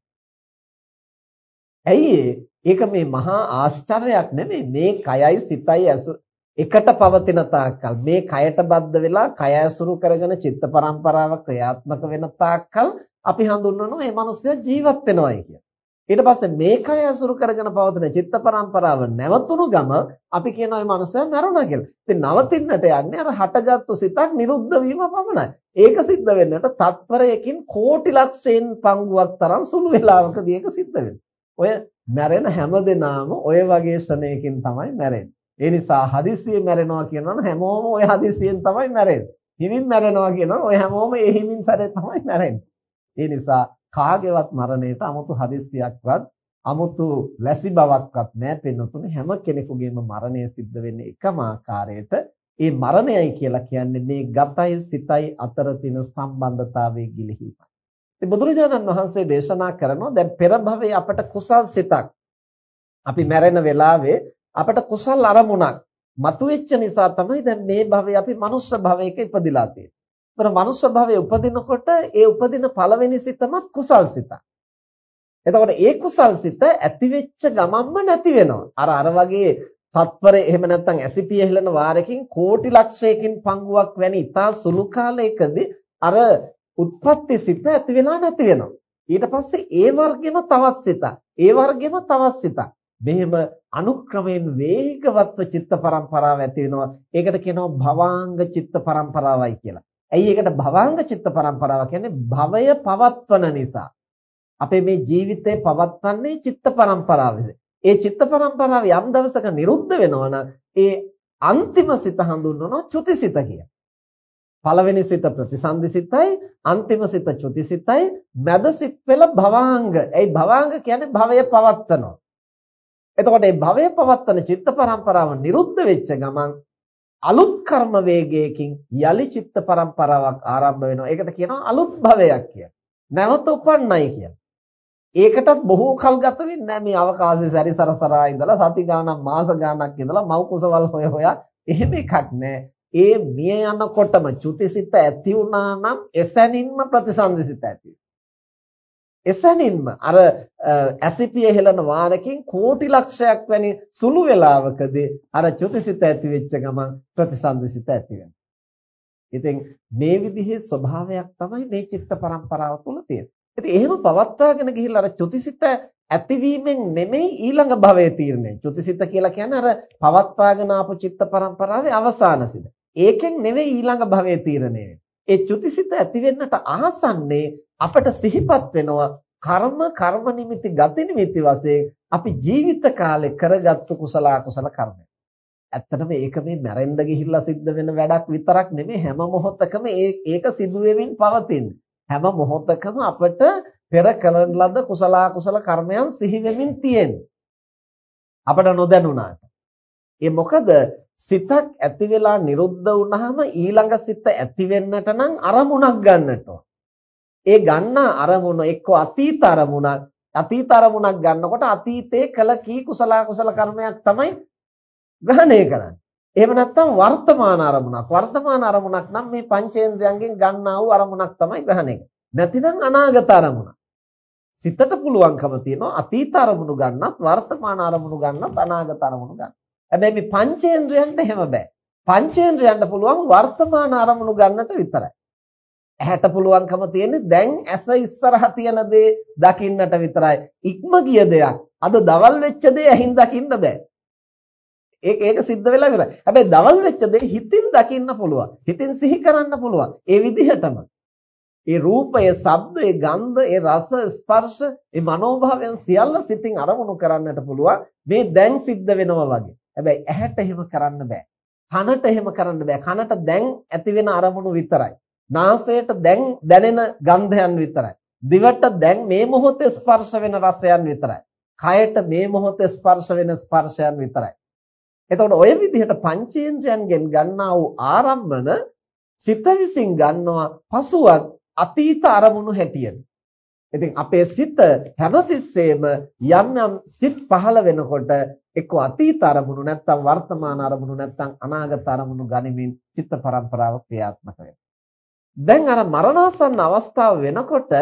ඇයි ඒක මේ මහා ආශ්චර්යයක් නෙමෙයි මේ කයයි සිතයි ඇසු එකට පවතින තාක්කල් මේ කයට බද්ධ වෙලා කය ඇසුරු කරගෙන චිත්ත පරම්පරාව ක්‍රියාත්මක වෙන තාක්කල් අපි හඳුන්වනවා මේ මිනිස්සයා ජීවත් වෙනවායි කියලා. ඊට පස්සේ මේ කය ඇසුරු කරගෙන පවතින චිත්ත පරම්පරාව නැවතුණු ගම අපි කියනවා මේ මිනිස්සයා මැරුණා කියලා. ඉතින් නවතින්නට යන්නේ අර හටගත්තු සිතක් නිරුද්ධ වීම පමණයි. ඒක සිද්ධ වෙන්නට තත්පරයකින් කෝටි ලක්ෂයෙන් පංගුවක් තරම් සුළු වේලාවකදී ඒක සිද්ධ වෙනවා. ඔය මැරෙන හැම දෙනාම ඔය වගේ ශ්‍රණයකින් තමයි මැරෙන්නේ. ඒ නිසා හදිස්සියෙන් මැරෙනවා කියනවනම් හැමෝම ওই හදිස්සියෙන් තමයි මැරෙන්නේ. හිමින් මැරෙනවා කියනවනම් ඔය හැමෝම ඒ හිමින් තරේ තමයි මැරෙන්නේ. ඒ නිසා කාගේවත් මරණයට 아무තු හදිස්සියක්වත් 아무තු läසි බවක්වත් නැහැ පින්නතුනේ හැම කෙනෙකුගේම මරණය සිද්ධ වෙන්නේ එකම ආකාරයට. ඒ මරණයයි කියලා කියන්නේ මේ ගතයි සිතයි අතර තියෙන සම්බන්ධතාවයේ ගිලිහීමයි. ඉතින් බුදුරජාණන් වහන්සේ දේශනා කරනවා දැන් පෙර භවයේ අපට කුසල් සිතක්. අපි මැරෙන වෙලාවේ අපට කුසල් අරමුණක් මතුවෙච්ච නිසා තමයි දැන් මේ භවයේ අපි මනුස්ස භවයක ඉපදිලා තියෙන්නේ. ඒතර මනුෂ්‍ය භවයේ උපදිනකොට ඒ උපදින පළවෙනි සිතමත් කුසල් සිතක්. එතකොට ඒ කුසල් සිත ඇති වෙච්ච ගමන්ම නැති වෙනවා. අර අර වගේ තත්පරේ එහෙම නැත්නම් ඇසිපිය හෙලන වාරකින් කෝටි ලක්ෂයකින් පංගුවක් වැනි ඉතා සුළු කාලයකදී අර උත්පත්ති සිත ඇති වෙලා නැති වෙනවා. ඊට පස්සේ ඒ වර්ගෙම තවත් සිතක්. ඒ වර්ගෙම තවත් සිතක්. මෙහෙම අනුක්‍රමයෙන් වේගවත්ව චිත්ත පරම්පරාව ඇති වෙනවා. ඒකට කියනවා භවාංග චිත්ත පරම්පරාවයි කියලා. ඇයි ඒකට භවාංග චිත්ත පරම්පරාව කියන්නේ භවය පවත්වන නිසා. අපේ මේ ජීවිතේ පවත්වන්නේ චිත්ත පරම්පරාවයි. ඒ චිත්ත පරම්පරාව යම් දවසක නිරුද්ධ වෙනවා ඒ අන්තිම සිත හඳුන්වනවා චුතිසිත කියලා. පළවෙනි සිත ප්‍රතිසන්දිසිතයි අන්තිම සිත චුතිසිතයි මැද සිත් පෙළ භවාංග. ඒ භවාංග කියන්නේ භවය පවත්වනවා. එතකොට මේ භවය පවත්තන චිත්ත පරම්පරාව නිරුද්ධ වෙච්ච ගමන් අලුත් කර්ම වේගයකින් යලි චිත්ත පරම්පරාවක් ආරම්භ වෙනවා. ඒකට කියනවා අලුත් භවයක් කියලා. නැවත උපන්නයි කියලා. ඒකටත් බොහෝ කල් ගත වෙන්නේ නැහැ මේ අවකාශයේ සැරිසරසරා ඉඳලා සති ගාණක් මාස ගාණක් ඉඳලා මව් කුසවල් හොය හොයා එහෙම එකක් නැහැ. ඒ මිය යනකොටම චුතිසිත ඇති වුණා නම් එසැනින්ම ප්‍රතිසන්දිසිත ඇති එසැනින්ම අර ඇසිපිය හෙලන වාරකින් කෝටි ලක්ෂයක් වැනි සුළු වේලාවකදී අර චුතිසිත ඇති වෙච්ච ගමන් ප්‍රතිසන්දිසිත ඇති වෙනවා. ඉතින් මේ විදිහේ ස්වභාවයක් තමයි මේ චිත්ත පරම්පරාව තුළ තියෙන්නේ. ඉතින් එහෙම පවත්වාගෙන ගිහිල්ලා අර චුතිසිත ඇතිවීමෙන් නෙමෙයි ඊළඟ භවයේ තීරණය. චුතිසිත කියලා කියන්නේ අර පවත්වාගෙන ආපු චිත්ත පරම්පරාවේ අවසාන සිත. ඒකෙන් නෙවෙයි ඊළඟ භවයේ තීරණය ඒ චුතිසිත ඇති වෙන්නට ආසන්නේ අපට සිහිපත් වෙනවා කර්ම කර්ම නිමිති ගති නිමිති වශයෙන් අපි ජීවිත කාලේ කරගත්තු කුසල අකුසල කර්මය. ඇත්තටම ඒක මේ මැරෙන්න ගිහිල්ලා සිද්ධ වෙන වැඩක් විතරක් නෙමෙයි හැම මොහොතකම ඒක සිදු වෙමින් පවතින. හැම මොහොතකම අපට පෙර කළ ලද කුසල අකුසල කර්මයන් සිහි වෙමින් තියෙන්නේ. අපට නොදැනුණාට. ඒ මොකද සිතක් ඇති වෙලා නිරුද්ධ වුණාම ඊළඟ සිත ඇති වෙන්නට නම් අරමුණක් ගන්නට ඕන. ඒ ගන්න අරමුණ එක්ක අතීත අරමුණක් අතීත අරමුණක් ගන්නකොට අතීතයේ කළ කී කුසල කුසල කර්මයක් තමයි ග්‍රහණය කරන්නේ. එහෙම නැත්නම් වර්තමාන අරමුණක්. වර්තමාන අරමුණක් නම් මේ පංචේන්ද්‍රයන්ගෙන් ගන්නා වූ අරමුණක් තමයි ග්‍රහණය කරන්නේ. නැතිනම් අනාගත අරමුණක්. සිතට පුළුවන්කම තියෙනවා අතීත අරමුණු ගන්නත් වර්තමාන අරමුණු ගන්නත් අනාගත අරමුණු ගන්න. හැබැයි මේ පංචේන්ද්‍රයන්ට එහෙම බෑ. පංචේන්ද්‍රයන්ට පුළුවන් වර්තමාන අරමුණු ගන්නට විතරයි. ඇහැට පුළුවන්කම තියෙන්නේ දැන් ඇස ඉස්සරහ තියෙන දේ දකින්නට විතරයි. ඉක්ම ගිය දෙයක් අද දවල් වෙච්ච දේ ඇහින් දකින්න බෑ. ඒක ඒක සිද්ධ වෙලා ඉවරයි. හැබැයි දවල් වෙච්ච දේ හිතින් දකින්න පුළුවන්. හිතින් සිහි කරන්න පුළුවන්. ඒ විදිහටම. ඒ රූපය, ශබ්දය, ගන්ධ, ඒ රස, ස්පර්ශ, ඒ මනෝභාවයන් සියල්ල සිතින් අරමුණු කරන්නට පුළුවන්. මේ දැන් සිද්ධ වෙනවා වගේ. හැබැයි ඇහැට එහෙම කරන්න බෑ. කනට එහෙම කරන්න බෑ. කනට දැන් ඇති වෙන අරමුණු විතරයි. නාසයට දැන් දැනෙන ගන්ධයන් විතරයි. දිවට දැන් මේ මොහොතේ ස්පර්ශ වෙන රසයන් විතරයි. කයට මේ මොහොතේ ස්පර්ශ වෙන ස්පර්ශයන් විතරයි. එතකොට ඔය විදිහට පංචේන්ද්‍රයන්ගෙන් ගන්නා වූ ආරම්භන සිත විසින් ගන්නවා පසුවත් අතීත අරමුණු හැටියට. ඉතින් අපේ සිත හැමතිස්සෙම යම් යම් සිත් පහළ වෙනකොට එක්ක අතීත අරමුණු නැත්නම් වර්තමාන අරමුණු නැත්නම් අනාගත අරමුණු ගනිමින් චිත්ත පරම්පරාව ක්‍රියාත්මක වෙනවා. දැන් අර මරණාසන්න අවස්ථාව වෙනකොට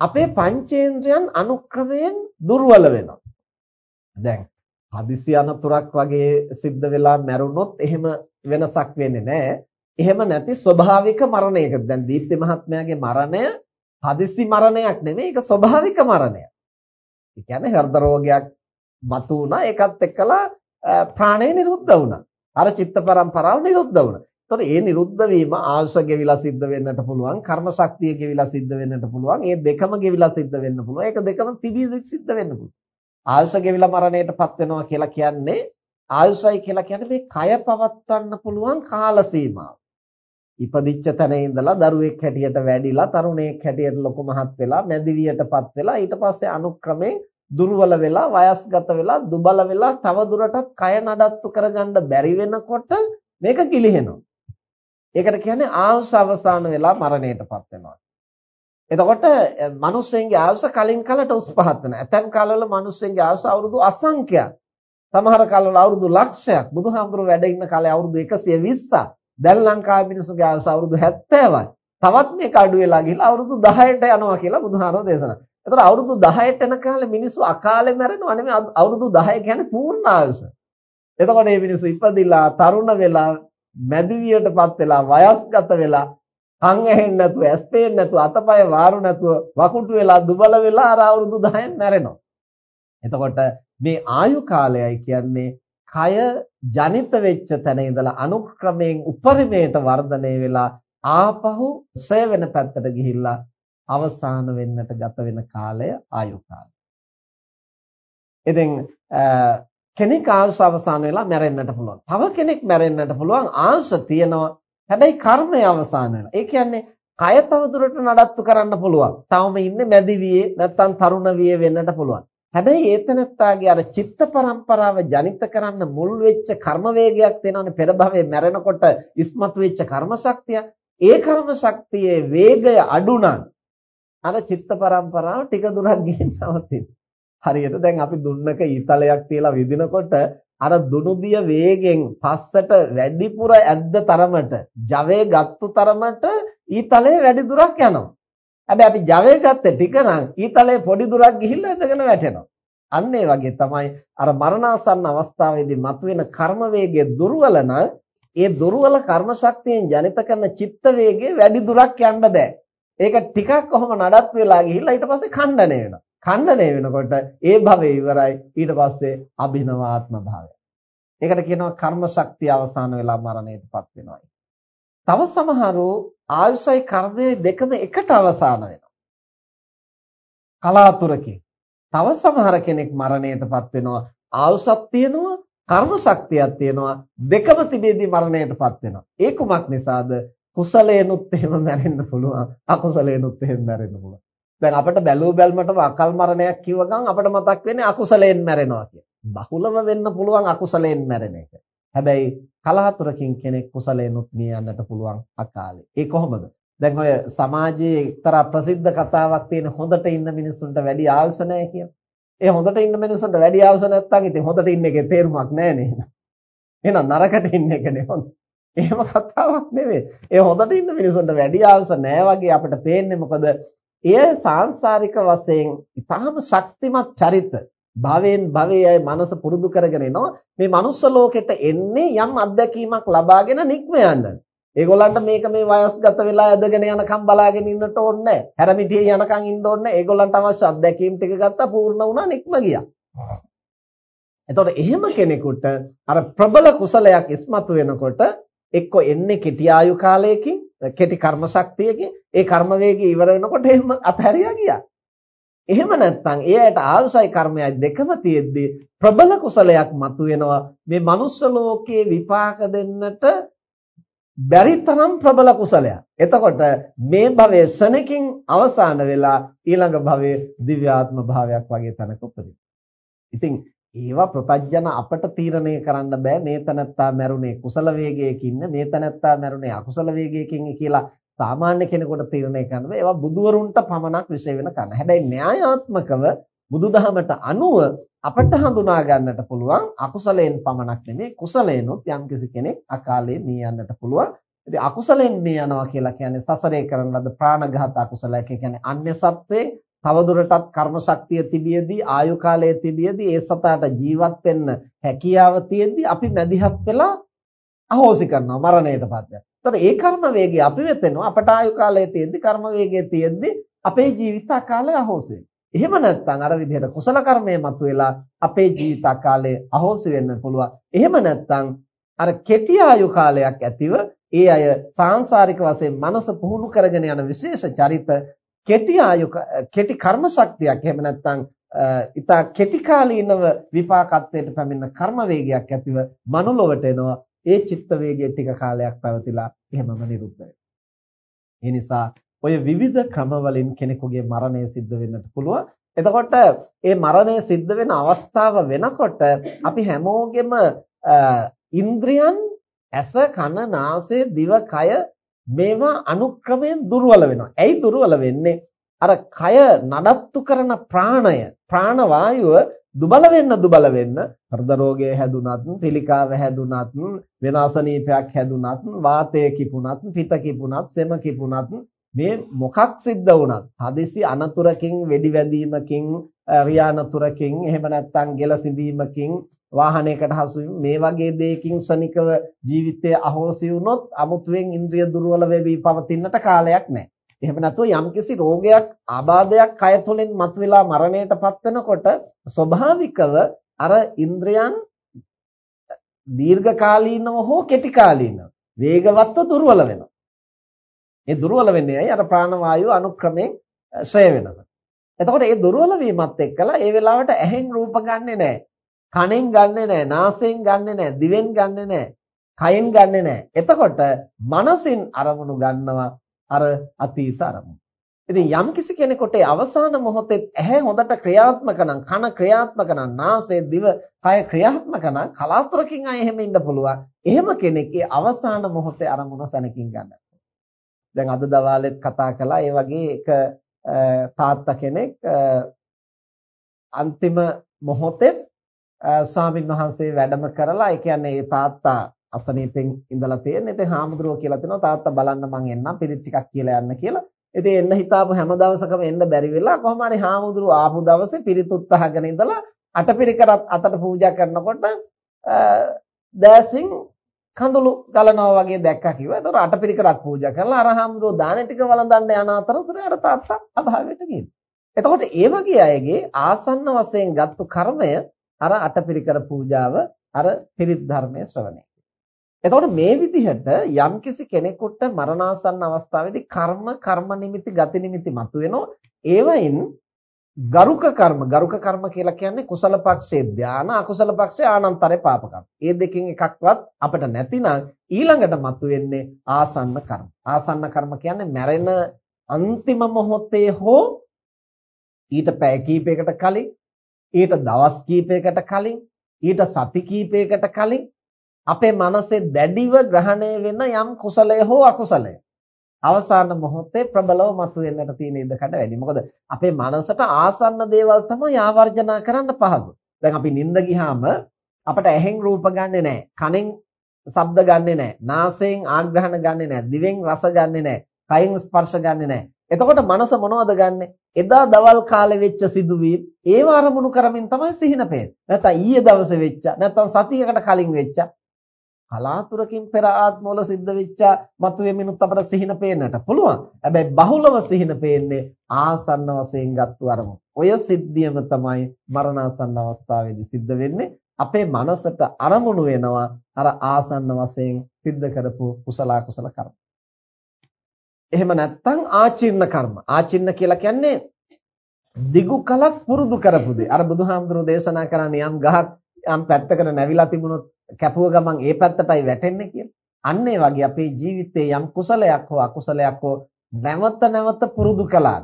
අපේ පංචේන්ද්‍රයන් අනුක්‍රමයෙන් දුර්වල වෙනවා. දැන් හදිසි අනතුරක් වගේ සිද්ධ වෙලා මැරුණොත් එහෙම වෙනසක් වෙන්නේ නැහැ. එහෙම නැති ස්වභාවික මරණයක දැන් දීප්ති මහත්මයාගේ මරණය හදිසි මරණයක් නෙමෙයි ඒක ස්වභාවික මරණයක්. ඒ කියන්නේ හෘද රෝගයක් මතු වුණා ඒකත් එක්කලා ප්‍රාණය නිරුද්ධ වුණා. අර චිත්ත පරම්පරාව නිරුද්ධ වුණා. ඒතකොට ඒ නිරුද්ධ වීම ආයුෂ ගෙවිලා සිද්ධ වෙන්නට පුළුවන්, කර්ම ශක්තිය ගෙවිලා සිද්ධ වෙන්නට පුළුවන්, ඒ දෙකම ගෙවිලා සිද්ධ වෙන්න පුළුවන්. ඒක දෙකම තිබී සිද්ධ වෙන්න පුළුවන්. ආයුෂ ගෙවිලා මරණයටපත් වෙනවා කියලා කියන්නේ ආයුෂයි කියලා කියන්නේ මේ කය පවත්වන්න පුළුවන් කාල සීමාව. ඉපදිච්ච තැන ඉඳලා දරුවෙක් හැටියට වැඩිලා තරුණයෙක් හැටියට ලොකු මහත් වෙලා මැදිවියටපත් වෙලා ඊට පස්සේ අනුක්‍රමයෙන් දුර්වල වෙලා වයස්ගත වෙලා දුබල වෙලා තව දුරටත් කය නඩත්තු කරගන්න බැරි වෙනකොට මේක කිලිහෙනවා. ඒකට කියන්නේ ආයුෂ අවසන් වෙලා මරණයටපත් වෙනවා. එතකොට මිනිස්සෙන්ගේ ආයුෂ කලින් කලට උස් පහත් වෙනවා. ඇතැම් කාලවල මිනිස්සෙන්ගේ ආයුෂ අවුරුදු අසංඛ්‍යයක්. සමහර කාලවල අවුරුදු ලක්ෂයක්. බුදුහාමුදුරුවෝ වැඩ ඉන්න කාලේ අවුරුදු 120ක්. දැන් ලංකාවේ මිනිස්සුගේ ආයුෂ අවුරුදු 70යි. තවත් මේක අඩු වෙලා ගිහිල්ලා අවුරුදු 10ට යනවා කියලා බුදුහාරෝ දේශනා. ඒතර අවුරුදු 10ට යන කාලේ මිනිස්සු අකාලේ මැරෙනවා නෙමෙයි අවුරුදු 10 කියන්නේ පූර්ණ ආයුෂ. එතකොට මේ මිනිස්සු ඉපදිලා තරුණ වෙලා මැදිවියටපත් වෙලා වයස්ගත වෙලා කන් ඇහෙන්නේ නැතුව ඇස් පේන්නේ නැතුව අතපය වාරු නැතුව වකුටු වෙලා දුබල වෙලා අර අවුරුදු 10න් මැරෙනවා. එතකොට මේ ආයු කාලයයි කියන්නේ කය ජනිත වෙච්ච තැන ඉඳලා අනුක්‍රමයෙන් උපරිමයට වර්ධනය වෙලා ආපහු ක්ෂය වෙන පැත්තට ගිහිල්ලා අවසාන වෙන්නට ගත වෙන කාලය ආයු කාලය. ඉතින් කෙනෙක් ආයුෂ අවසාන වෙලා මැරෙන්නට පුළුවන්. තව කෙනෙක් මැරෙන්නට පුළුවන් ආයුෂ තියෙනවා. හැබැයි කර්මය අවසාන වෙනවා. ඒ කියන්නේ කය තවදුරට නඩත්තු කරන්න පුළුවන්. තවම ඉන්නේ මැදි වියේ නැත්නම් තරුණ වියේ වෙන්නට පුළුවන්. හැබැයි ඒතනත්තාගේ අර චිත්ත පරම්පරාව ජනිත කරන්න මුල් වෙච්ච කර්ම වේගයක් තියෙනවානේ පෙර භවයේ මැරෙනකොට ඉස්මතු වෙච්ච කර්ම ශක්තිය. ඒ කර්ම ශක්තියේ වේගය අඩු අර චිත්ත පරම්පරාව ටික දුරක් ගිහින් නවතින. හරියට දැන් අපි දුන්නක ඊතලයක් තියලා විදිනකොට අර දුනුදිය වේගෙන් පස්සට වැඩිපුර ඇද්ද තරමට ජවයේ ගත්තු තරමට ඊතලය වැඩි දුරක් යනවා. හැබැයි අපි ජවය ගත්තේ ටික නම් ඊතලේ පොඩි දුරක් ගිහිල්ලා එතගෙන වැටෙනවා. අන්න ඒ වගේ තමයි අර මරණාසන්න අවස්ථාවේදී මතුවෙන කර්ම වේගය දුර්වල නම් ඒ දුර්වල කර්ම ශක්තියෙන් ජනිත කරන චිත්ත වේගය වැඩි දුරක් යන්න බෑ. ඒක ටිකක් කොහොම නඩත් වෙලා ගිහිල්ලා ඊට පස්සේ ඛණ්ඩණය වෙනවා. ඛණ්ඩණය වෙනකොට ඒ භවය ඉවරයි ඊට පස්සේ අභිනවාත්ම භාවය. ඒකට කියනවා කර්ම ශක්තිය අවසන් වෙලා මරණයටපත් වෙනවා. තව සමහරු ආයුෂයි කර්මයයි දෙකම එකට අවසන් වෙනවා. කලාතුරකින්. තව සමහර කෙනෙක් මරණයටපත් වෙනවා. ආයුෂක් තියෙනවා, කර්ම ශක්තියක් තියෙනවා. දෙකම තිබෙද්දී මරණයටපත් වෙනවා. ඒ කුමක් නිසාද? කුසලයෙන්ුත් එහෙම මැරෙන්න පුළුවන්. අකුසලයෙන්ුත් එහෙම මැරෙන්න පුළුවන්. දැන් අපිට බැලූ බැල්මටම අකල් මරණයක් කිව්ව ගමන් අපිට මතක් වෙන්නේ අකුසලයෙන් මැරෙනවා කියන. බහුලව වෙන්න පුළුවන් අකුසලයෙන් මැරෙන එක. හැබැයි කලහතුරකින් කෙනෙක් කුසලයෙන්ුත් මිය යන්නට පුළුවන් අකාලේ. ඒ කොහොමද? දැන් ඔය සමාජයේ එක්තරා ප්‍රසිද්ධ කතාවක් තියෙන හොඳට ඉන්න මිනිස්සුන්ට වැඩි ආයුෂ නැහැ කියන. ඒ හොඳට ඉන්න මිනිස්සුන්ට වැඩි ආයුෂ නැත්තම් ඉතින් හොඳට ඉන්න එකේ තේරුමක් නැහැ නේද? එහෙනම් නරකට ඉන්න එකනේ හොඳ. එහෙම කතාවක් නෙවෙයි. ඒ හොඳට ඉන්න මිනිස්සුන්ට වැඩි ආයුෂ නැහැ වගේ අපිට පේන්නේ මොකද? එය සාංශාරික වශයෙන් ඊටාම ශක්තිමත් චරිත භවෙන් භවයේ මනස පුරුදු කරගෙන එනවා මේ manuss ලෝකෙට එන්නේ යම් අත්දැකීමක් ලබාගෙන නික්ම යන්න. ඒගොල්ලන්ට මේක මේ වයස්ගත වෙලා ඇදගෙන යනකම් බලාගෙන ඉන්නට ඕනේ නැහැ. හැරමිටියේ යනකම් ඉන්න ඕනේ නැහැ. ඒගොල්ලන්ට අවශ්‍ය අත්දැකීම් ටික ගත්තා පූර්ණ වුණා නික්ම ගියා. එතකොට එහෙම කෙනෙකුට අර ප්‍රබල කුසලයක් ඉස්මතු වෙනකොට එක්ක එන්නේ කෙටි ආයු කාලයකින් කෙටි කර්ම ශක්තියකින් ඒ කර්ම වේගය ඉවර වෙනකොට එහෙම අපහැරියා ගියා. එහෙම නැත්නම් ඒ ඇයට ආයුසයි කර්මයයි දෙකම තියෙද්දි ප්‍රබල කුසලයක් මතුවෙනවා මේ manuss ලෝකයේ විපාක දෙන්නට බැරි තරම් ප්‍රබල කුසලයක්. එතකොට මේ භවයේ සනකින් අවසාන වෙලා ඊළඟ භවයේ දිව්‍යාත්ම භාවයක් වගේ තැනක උපදිනවා. ඉතින් ඒවා ප්‍රතඥ අපට තීරණය කරන්න බෑ මේ තනත්තා මැරුණේ කුසල වේගයකින් මේ තනත්තා මැරුණේ අකුසල වේගයකින් කියලා සාමාන්‍ය කෙනෙකුට තීරණය කරන්න බෑ. ඒවා බුදුවරුන්ට පමණක් විශේෂ වෙන කන්න. හැබැයි න්‍යායාත්මකව බුදුදහමට අනුව අපට හඳුනා ගන්නට පුළුවන් අකුසලයෙන් පමණක් නෙමෙයි කුසලයෙන්ුත් යම්කිසි කෙනෙක් අකාලේ මිය යන්නට පුළුවන්. ඉතින් අකුසලෙන් මිය යනවා කියලා කියන්නේ සසරේ කරන ලද ප්‍රාණඝාත අකුසලයක්. ඒ කියන්නේ අන්‍ය සත්වයේ තවදුරටත් කර්ම ශක්තිය තිබියදී ආයු කාලය තිබියදී ඒ සතාට ජීවත් වෙන්න හැකියාව තියෙද්දී අපි මැදිහත් වෙලා අහෝසි කරනවා මරණයටපත් වෙනවා. එතකොට ඒ කර්ම වේගය අපි වෙත එනවා අපට ආයු කාලය තියෙද්දි කර්ම වේගය තියෙද්දි අපේ ජීවිත අකාලය අහෝසි එහෙම නැත්නම් අර විදිහට කුසල කර්මය මතුවෙලා අපේ ජීවිත අකාලය අහෝසි වෙන්න පුළුවන්. එහෙම නැත්නම් අර කෙටි ආයු කාලයක් ඇතිව ඒ අය සාංශාරික වශයෙන් මනස පුහුණු කරගෙන යන විශේෂ චරිත කෙටි ආයු කෙටි කර්ම ශක්තියක් එහෙම නැත්නම් ඉතා කෙටි කාලීනව විපාකත්වයට පැමිණෙන කර්ම වේගයක් ඇතිව මනුලොවට එනවා ඒ චිත්ත වේගය ටික කාලයක් පැවතිලා එහෙමම නිරුද්ධ වෙනවා. ඒ නිසා ඔය විවිධ ක්‍රම වලින් කෙනෙකුගේ මරණය සිද්ධ වෙන්නට පුළුවන්. එතකොට මේ මරණය සිද්ධ වෙන අවස්ථාව වෙනකොට අපි හැමෝගෙම ඉන්ද්‍රියන් ඇස කන නාසය දිව කය මේවා අනුක්‍රමයෙන් දුර්වල වෙනවා. ඇයි දුර්වල වෙන්නේ? අර කය නඩත්තු කරන ප්‍රාණය ප්‍රාණ වායුව දුබල වෙන්න දුබල වෙන්න හෘද රෝගය හැදුනත් පිළිකාව හැදුනත් වෙනාසනීපයක් හැදුනත් වාතය කිපුණත් පිත කිපුණත් සෙම කිපුණත් මේ මොකක් සිද්ධ වුණත් හදිසි අනතුරකින් වෙඩි වැදීමකින් රියානතුරකින් එහෙම නැත්නම් ගෙල සිඳීමකින් වාහනයකට හසු මේ වගේ දෙයකින් ශනිකව ජීවිතය අහෝසි වුණොත් අමුතුවෙන් ඉන්ද්‍රිය දුර්වල වෙවි පවතින්නට කාලයක් නැහැ. එහෙම නැත්නම් යම්කිසි රෝගයක් ආබාධයක් කය තුළින් මතුවලා මරණයටපත් වෙනකොට ස්වභාවිකව අර ඉන්ද්‍රයන් දීර්ඝ කාලීනව හෝ කෙටි කාලීනව වේගවත්ව දුර්වල වෙනවා. ඒ දුර්වල වෙන්නේ ඇයි? අර ප්‍රාණවායුව අනුක්‍රමයෙන් ක්ෂය වෙනවා. එතකොට මේ දුර්වල වීමත් එක්කලා ඒ වෙලාවට ඇහෙන් රූප ගන්නෙ නැහැ. කනෙන් ගන්නෙ නැහැ. නාසයෙන් ගන්නෙ නැහැ. දිවෙන් ගන්නෙ නැහැ. කයෙන් ගන්නෙ නැහැ. එතකොට මනසින් අරමුණු ගන්නවා අර අතීත අරමුණ. ඉතින් යම්කිසි කෙනෙකුට අවසාන මොහොතේ ඇහැ හොඳට ක්‍රියාත්මක නම් කන ක්‍රියාත්මක නම් නාසය දිව කය ක්‍රියාත්මක නම් කලාතුරකින් අය එහෙම ඉන්න පුළුවන්. එහෙම කෙනෙක්ගේ අවසාන මොහොතේ අරමුණ සැනකින් ගන්න. දැන් අද දවාලෙත් කතා කළා ඒ වගේ එක තාත්තා කෙනෙක් අන්තිම මොහොතේ ස්වාමින් වහන්සේ වැඩම කරලා ඒ කියන්නේ ඒ තාත්තා අසනීපෙන් ඉඳලා තියෙන. ඉතින් හාමුදුරුවෝ කියලා තිනවා තාත්තා බලන්න මං එන්නම් පිළිත් ටිකක් කියලා යන්න කියලා. ඉතින් එන්න හිතාපු හැම දවසකම එන්න බැරි වෙලා කොහොම හරි හාමුදුරුවෝ ආපු දවසේ පිළිත් උත්සාහගෙන ඉඳලා අටපිරිකරත් අතට පූජා කරනකොට දෑසින් කඳුළු ගලනවා වගේ දැක්කා කිව්වා. ඒතකොට අටපිරිකරත් පූජා කරලා අර හාමුදුරුවෝ දාන ටික වළඳන්න යන අතරතුර අර තාත්තා අභාවයට ගිහින්. එතකොට ඒ වගේ අයගේ ආසන්න වශයෙන් ගත්තු කර්මය අර අටපිරිකර පූජාව අර පිරිත් ධර්මයේ ශ්‍රවණය එතකොට මේ විදිහට යම්කිසි කෙනෙකුට මරණාසන්න අවස්ථාවේදී කර්ම කර්ම නිමිති ගති නිමිති මතුවෙනවා ඒවයින් ගරුක කර්ම ගරුක කර්ම කියලා කියන්නේ කුසල පක්ෂයේ ධාන අකුසල පක්ෂයේ ආනන්තරේ පාප කර්ම. මේ දෙකෙන් එකක්වත් අපිට නැතිනම් ඊළඟට මතුවෙන්නේ ආසන්න කර්ම. ආසන්න කර්ම කියන්නේ මැරෙන අන්තිම මොහොතේ හෝ ඊට පැය කීපයකට කලින් ඊට දවස් කීපයකට කලින් ඊට සති කීපයකට කලින් අපේ මනසේ දැඩිව ග්‍රහණය වෙන යම් කුසලය හෝ අකුසලය අවසාන මොහොතේ ප්‍රබලව මතුවෙන්නට තියෙන ඉඩකඩ වැඩි. මොකද අපේ මනසට ආසන්න දේවල් තමයි ආවර්ජනා කරන්න පහසු. දැන් අපි නිින්ද ගියාම අපට ඇහෙන් රූප ගන්නෙ නැහැ. කනෙන් ශබ්ද ගන්නෙ නැහැ. නාසයෙන් ආග්‍රහණ ගන්නෙ නැහැ. දිවෙන් රස ගන්නෙ නැහැ. කයෙන් ස්පර්ශ ගන්නෙ නැහැ. එතකොට මනස මොනවද ගන්නෙ? එදා දවල් කාලේ වෙච්ච සිදුවීම් ඒව අරමුණු කරමින් තමයි සිහින පේන්නේ. නැත්නම් ඊයේ දවසේ වෙච්ච, නැත්නම් සතියකට කලින් වෙච්ච, කලාතුරකින් පෙර ආත්මවල සිද්ධ වෙච්ච මතුවෙමිනුත් අපට සිහින පේන්නට පුළුවන්. හැබැයි බහුලව සිහින පේන්නේ ආසන්න වශයෙන් ගත්තු අරමුණ. ඔය සිද්ධියම තමයි මරණාසන්න අවස්ථාවේදී සිද්ධ වෙන්නේ. අපේ මනසට අරමුණු වෙනවා අර ආසන්න වශයෙන් සිද්ධ කරපු කුසල කුසල කර්ම. එහෙම නැත්නම් ආචින්න කර්ම. ආචින්න කියලා කියන්නේ දිගු කලක් පුරුදු කරපු දේ. අර බුදුහාමුදුරෝ දේශනා කරන්නේ යම් ගහක් යම් පැත්තකට නැවිලා තිබුණොත් කැපුව ගමන් ඒ පැත්තටයි වැටෙන්නේ කියලා. අන්න ඒ වගේ අපේ ජීවිතේ යම් කුසලයක් හෝ අකුසලයක් හෝ නැවත නැවත පුරුදු කළා.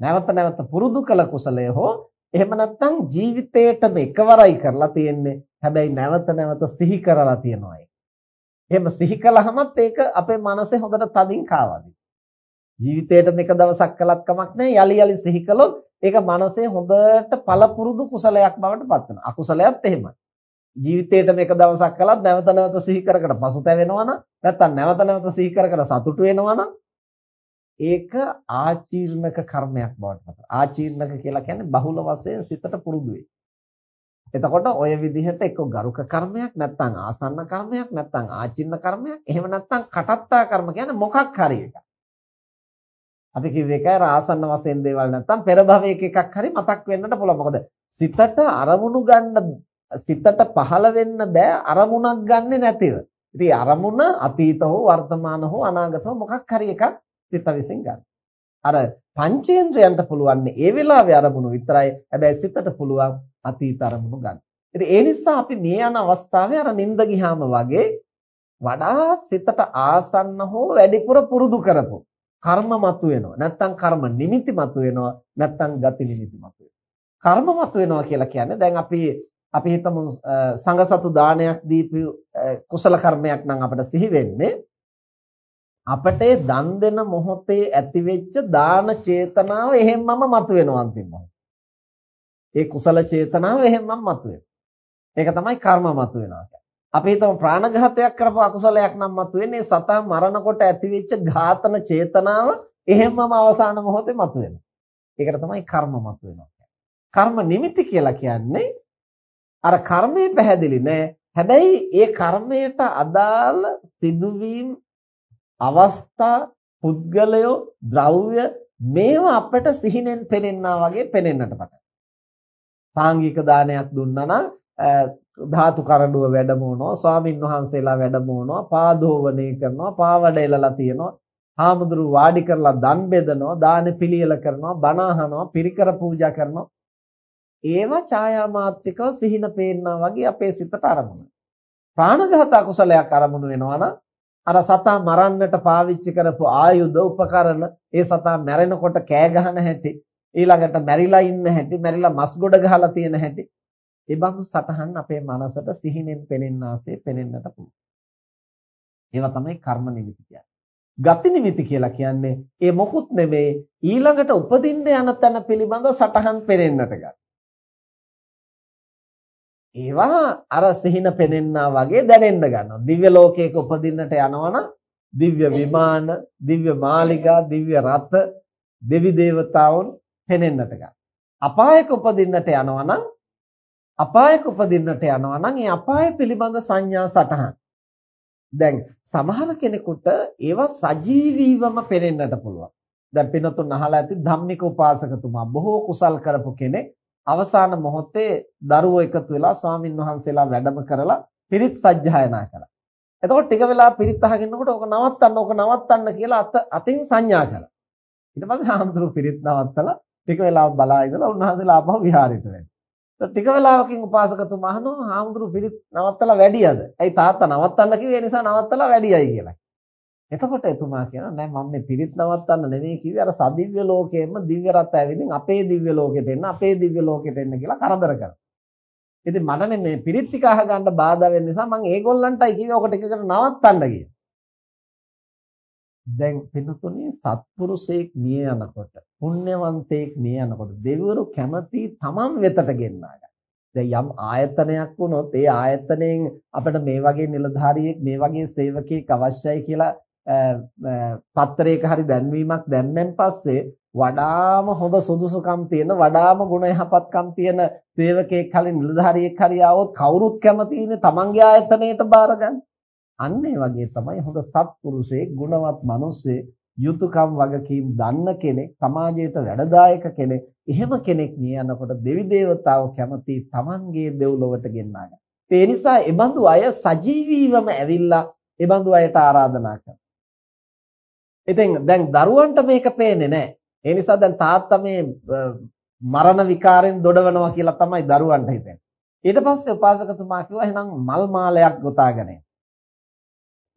නැවත නැවත පුරුදු කළ කුසලය හෝ එහෙම නැත්නම් ජීවිතේටම එකවරයි කරලා තියෙන්නේ. හැබැයි නැවත නැවත සිහි කරලා තියෙනවා එහෙම සිහි කළාමත් ඒක අපේ මනසේ හොඳට තදින් කාවදිනවා. ජීවිතේට මේක දවසක් කළත් කමක් නැහැ. යලි යලි සිහි කළොත් ඒක මනසේ හොඳට පළපුරුදු කුසලයක් බවට පත් වෙනවා. අකුසලයක් එහෙමයි. ජීවිතේට මේක දවසක් කළත් නැවත නැවත සිහි කර කර පසුතැවෙනවා නම් නැත්නම් නැවත නැවත සිහි කර කර සතුටු වෙනවා නම් ඒක ආචීර්ණක කර්මයක් බවට පත් වෙනවා. ආචීර්ණක කියලා කියන්නේ බහුල වශයෙන් සිතට පුරුදු වෙයි. එතකොට ඔය විදිහට එක්ක ගරුක කර්මයක් නැත්නම් ආසන්න කර්මයක් නැත්නම් ආචින්න කර්මයක් එහෙම නැත්නම් කටත්තා කර්ම කියන්නේ මොකක් හරි එකක්. අපි කිව්වේ ඒකයි ආසන්න වශයෙන් දේවල් නැත්නම් පෙර භවයක එකක් හරි මතක් වෙන්නට පුළුවන්. මොකද සිතට අරමුණු ගන්න සිතට පහළ වෙන්න බෑ අරමුණක් ගන්නෙ නැතිව. ඉතින් අරමුණ අතීත හෝ වර්තමාන හෝ අනාගත හෝ මොකක් හරි එකක් සිත විසින් ගන්න. අර පංචේන්ද්‍රයන්ට පුළුවන් ඒ වෙලාවේ අරමුණු විතරයි. හැබැයි සිතට පුළුවන් අතීත අරමුණු ගන්න. ඉතින් ඒ නිසා අපි මේ යන අවස්ථාවේ අර නිින්ද ගියාම වගේ වඩා සිතට ආසන්න හෝ වැඩිපුර පුරුදු කරපො කර්ම මතුවෙනවා. නැත්තම් කර්ම නිමිති මතුවෙනවා. නැත්තම් ගති නිමිති මතුවෙනවා. කර්ම මතුවෙනවා කියලා කියන්නේ දැන් අපි අපි හිතමු සංඝසතු දානයක් දීපු කුසල කර්මයක් නම් අපිට සිහි වෙන්නේ අපට දන් දෙන මොහොතේ ඇතිවෙච්ච දාන චේතනාව එහෙම්මම මතුවෙනවා අන්තිම මොහොතේ. ඒ කුසල චේතනාව එහෙම්මම මතුවෙනවා. ඒක තමයි කර්ම මතුවෙනවා කියන්නේ. අපි හිතමු ප්‍රාණඝාතයක් කරපු අකුසලයක් නම් මතුවෙන්නේ සතා මරණකොට ඇතිවෙච්ච ඝාතන චේතනාව එහෙම්මම අවසාන මොහොතේ මතුවෙනවා. ඒකට තමයි කර්ම මතුවෙනවා කියන්නේ. කර්ම නිමිති කියලා කියන්නේ අර කර්මය පැහැදිලි නෑ. හැබැයි ඒ කර්මයට අදාළ සිදුවීම් අවස්ථා පුද්ගලයෝ ද්‍රව්‍ය මේවා අපට සිහිනෙන් පෙනෙන්නා වගේ පෙනෙන්නට පටන් සාංගික දානයක් දුන්නා නම් ධාතු කරඬුව වැඩමවනවා ස්වාමින් වහන්සේලා වැඩමවනවා පාදෝවණේ කරනවා පාවඩ එලලා තියනවා හාමුදුරු වාඩි කරලා දන් බෙදනවා දාන පිළියෙල කරනවා බණ අහනවා පිරිකර පූජා කරනවා ඒවා ඡායා මාත්‍රිකව සිහින පේන්නා වගේ අපේ සිතට අරමුණ. ප්‍රාණඝාත අකුසලයක් අරමුණු වෙනවා නම් අර සතා මරන්නට පාවිච්චි කරපු ආයුධ උපකරණ ඒ සතා මැරෙනකොට කෑ ගහන හැටි ඊළඟට මැරිලා ඉන්න හැටි මැරිලා මස් ගොඩ ගහලා තියෙන හැටි ඒ බඳු සටහන් අපේ මනසට සිහිනෙන් පෙනෙන්න ආසේ පෙනෙන්නට පුළුවන්. ඒවා තමයි කර්ම නිමිති කියන්නේ. ගති නිමිති කියලා කියන්නේ ඒ මොකුත් නෙමේ ඊළඟට උපදින්න යන තැන පිළිබඳ සටහන් පෙනෙන්නට ගන්න. ඒවා අර සිහින පෙනෙන්නා වගේ දැනෙන්න ගන්නවා. දිව්‍ය ලෝකයක උපදින්නට යනවනම් දිව්‍ය විමාන, දිව්‍ය මාලිගා, දිව්‍ය රථ, දෙවි දේවතාවුන් පෙනෙන්නට ගන්නවා. අපායක උපදින්නට යනවනම් අපායක උපදින්නට යනවනම් ඒ අපාය පිළිබඳ සංඥා සටහන්. දැන් සමහර කෙනෙකුට ඒවා සජීවීවම පෙනෙන්නට පුළුවන්. දැන් පිනතුන් අහලා ඇති ධම්මික උපාසකතුමා බොහෝ කුසල් කරපු කෙනෙක් අවසාන මොහොතේ දරුවෝ එකතු වෙලා ස්වාමින් වහන්සේලා වැඩම කරලා පිරිත් සජ්ජායනා කළා. එතකොට ටික වෙලා පිරිත් අහගෙනකොට ඕක නවත්තන්න ඕක නවත්තන්න කියලා අත අතින් සංඥා කළා. ඊට පස්සේ හාමුදුරු පිරිත් නවත්තලා ටික වෙලාවක් බලා ඉඳලා උන්වහන්සේලා ආපහු විහාරයට වැටෙනවා. ටික වෙලාවකින් උපාසකතුමා අහනවා හාමුදුරු පිරිත් නවත්තලා වැඩියද? ඇයි තාත්තා නවත්තන්න කිව්වේ නිසා නවත්තලා වැඩියයි කියලා. එතකොට එතුමා කියනවා නෑ මම මේ පිරිත් නවත්තන්න නෙමෙයි කිව්වේ අර සදිව්‍ය ලෝකයෙන්ම දිව්‍ය රත් ඇවිදින් අපේ දිව්‍ය ලෝකෙට එන්න අපේ දිව්‍ය ලෝකෙට එන්න කියලා කරදර කරා. ඉතින් මට මේ පිරිත් ටික අහගන්න බාධා වෙන නිසා මම ඒගොල්ලන්ටයි කිව්වේ ඔක ටිකකට නවත්තන්න කියලා. දැන් පිටුතුනේ සත්පුරුෂයෙක් මිය යනකොට පුණ්‍යවන්තයෙක් මිය යනකොට දෙවිවරු කැමති තමන් වෙතට ගෙන්නා ගන්න. දැන් යම් ආයතනයක් වුණොත් ඒ ආයතනයෙන් අපිට මේ වගේ නිලධාරියෙක් මේ වගේ සේවකයෙක් අවශ්‍යයි කියලා පත්තරයක හරි දැන්වීමක් දැම්මෙන් පස්සේ වඩාම හොඳ සුදුසුකම් තියෙන වඩාම ගුණ යහපත්කම් තියෙන සේවකයෙක් හරි නිලධාරියෙක් හරි ආවොත් කවුරුත් කැමති ඉන්නේ තමන්ගේ ආයතනයට බාර ගන්න. අන්න ඒ වගේ තමයි හොඳ සත්පුරුෂයෙක් ගුණවත් මිනිස්සෙක් යුතුයකම් වගකීම් දන්න කෙනෙක් සමාජයට වැඩදායක කෙනෙක් එහෙම කෙනෙක් මිය යනකොට දෙවි දේවතාවෝ කැමති තමන්ගේ දෙව්ලොවට ගෙන්නා ගන්න. ඒ නිසා ඒ බඳු අය සජීවීවම ඇවිල්ලා ඒ බඳු අයට ආරාධනා කරනවා. ඉතින් දැන් දරුවන්ට මේක පේන්නේ නැහැ. ඒ නිසා දැන් තාත්තා මේ මරණ විකාරෙන් දොඩවනවා කියලා තමයි දරුවන්ට හිතෙන්නේ. ඊට පස්සේ උපාසකතුමා කිව්වා එහෙනම් මල් මාලයක් ගොතාගෙන එන්න.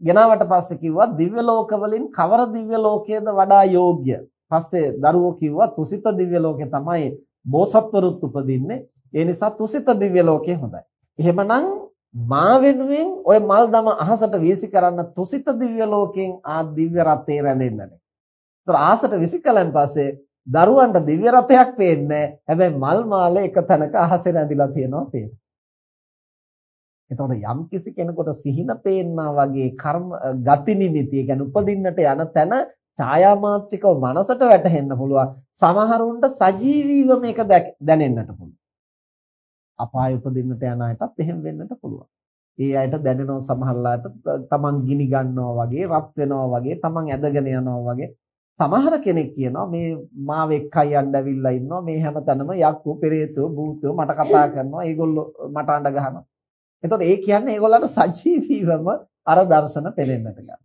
ගෙනාවට පස්සේ කිව්වා දිව්‍ය ලෝකවලින් කවර දිව්‍ය ලෝකයේද වඩා යෝග්‍ය? පස්සේ දරුවෝ කිව්වා තුසිත දිව්‍ය ලෝකේ තමයි බෝසත්වරුත් උපදින්නේ. ඒ නිසා තුසිත දිව්‍ය ලෝකේ හොඳයි. එහෙමනම් මා වෙනුවෙන් ওই මල් දම අහසට වීසි කරන්න තුසිත දිව්‍ය ලෝකයෙන් ආ දිව්‍ය රථේ රැඳෙන්නනේ. ඒතර ආසට වීසි කලන් පස්සේ දරුවන්ට දිව්‍ය රථයක් පේන්නේ හැබැයි මල් මාලේ එක තැනක අහසේ රැඳිලා තියෙනවා පේනවා. එතකොට යම් කිසි කෙනෙකුට සිහින පේන්නා වගේ කර්ම ගති නිමිති කියන්නේ උපදින්නට යන තැන ඡායා මාත්‍රිකව මනසට වැටහෙන්න පුළුවන්. සමහරුන්ට සජීවීව මේක දැනෙන්නට පුළුවන්. අපාය උපදින්නට යන අයටත් එහෙම වෙන්නට පුළුවන්. ඒ අයට දැනෙනවා සමහරලාට තමන් ගිනි ගන්නවා වගේ, රත් වෙනවා වගේ, තමන් ඇදගෙන යනවා වගේ. සමහර කෙනෙක් කියනවා මේ මාව එක්කයි යන්න ඇවිල්ලා ඉන්නවා මේ හැමතැනම යක්කු, පෙරේතෝ, භූතෝ මට කතා කරනවා. ඒගොල්ලෝ මට අඬ ගහනවා. එතකොට ඒ කියන්නේ ඒගොල්ලන්ට සජීවීවම අර දර්ශන පෙළෙන්නට ගන්නවා.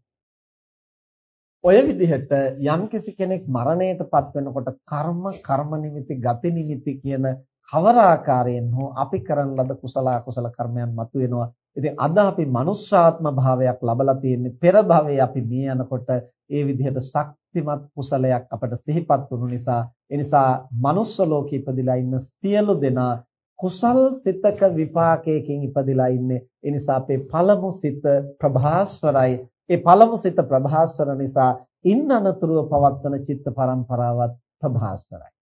ඔය විදිහට යම්කිසි කෙනෙක් මරණයටපත් වෙනකොට කර්ම කර්ම නිමිති ගති නිමිති කියන කවර ආකාරයෙන් හෝ අපි කරන ලද කුසල අකුසල කර්මයන් මතුවෙනවා. ඉතින් අද අපි මනුෂ්‍යාත්ම භාවයක් ලබලා තියෙන්නේ පෙර භවයේ අපි මේ යනකොට ඒ විදිහට ශක්තිමත් කුසලයක් අපට සිහිපත් වුණු නිසා ඒ නිසා මනුස්ස ලෝකෙ ඉපදිලා ඉන්න සියලු දෙනා කුසල් සිතක විපාකයකින් ඉපදිලා ඉන්නේ. ඒ නිසා අපේ පළමු සිත ප්‍රභාස්වරයි. ඒ පළමු සිත ප්‍රභාස්වර නිසා ඉන්න අනතුරුව පවත්වන චිත්ත පරම්පරාවත් ප්‍රභාස්වරයි.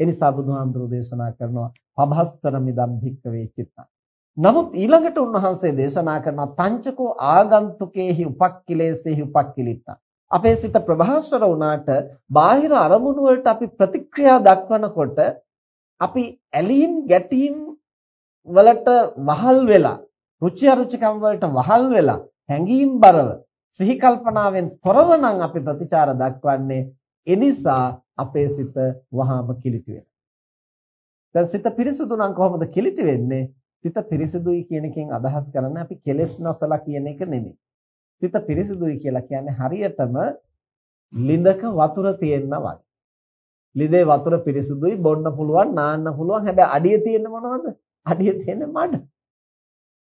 ඒ නිසා බුදුහාමුදුරෝ දේශනා කරනවා පබහස්තර මිදම් භික්කවේ චිත්තං. නමුත් ඊළඟට උන්වහන්සේ දේශනා කරන තංචකෝ ආගන්තුකේහි උපක්ඛිලේසෙහි උපක්ඛිලිට්ඨං. අපේ සිත ප්‍රභාස්වර වුණාට බාහිර අරමුණු වලට අපි ප්‍රතික්‍රියා දක්වනකොට අපි ඇලීම් ගැටීම් වලට වහල් වෙලා රුචි අරුචිකම් වලට වහල් වෙලා හැඟීම් බරව සිහි කල්පනාවෙන් තොරව නම් අපි ප්‍රතිචාර දක්වන්නේ එනිසා අපේ සිත වහාම කිලිටි වෙනවා. දැන් සිත පිරිසුදු නම් කොහොමද කිලිටි වෙන්නේ? සිත පිරිසුදුයි කියන එකෙන් අදහස් කරන්නේ අපි කෙලෙස් නැසලා කියන එක නෙමෙයි. සිත පිරිසුදුයි කියලා කියන්නේ හරියටම ලිඳක වතුර තියෙනවා වගේ. ලිඳේ වතුර පිරිසුදුයි බොන්න පුළුවන් නාන්න පුළුවන් හැබැයි අඩිය තියෙන්නේ මොනවද? අඩිය තියෙන්නේ මඩ.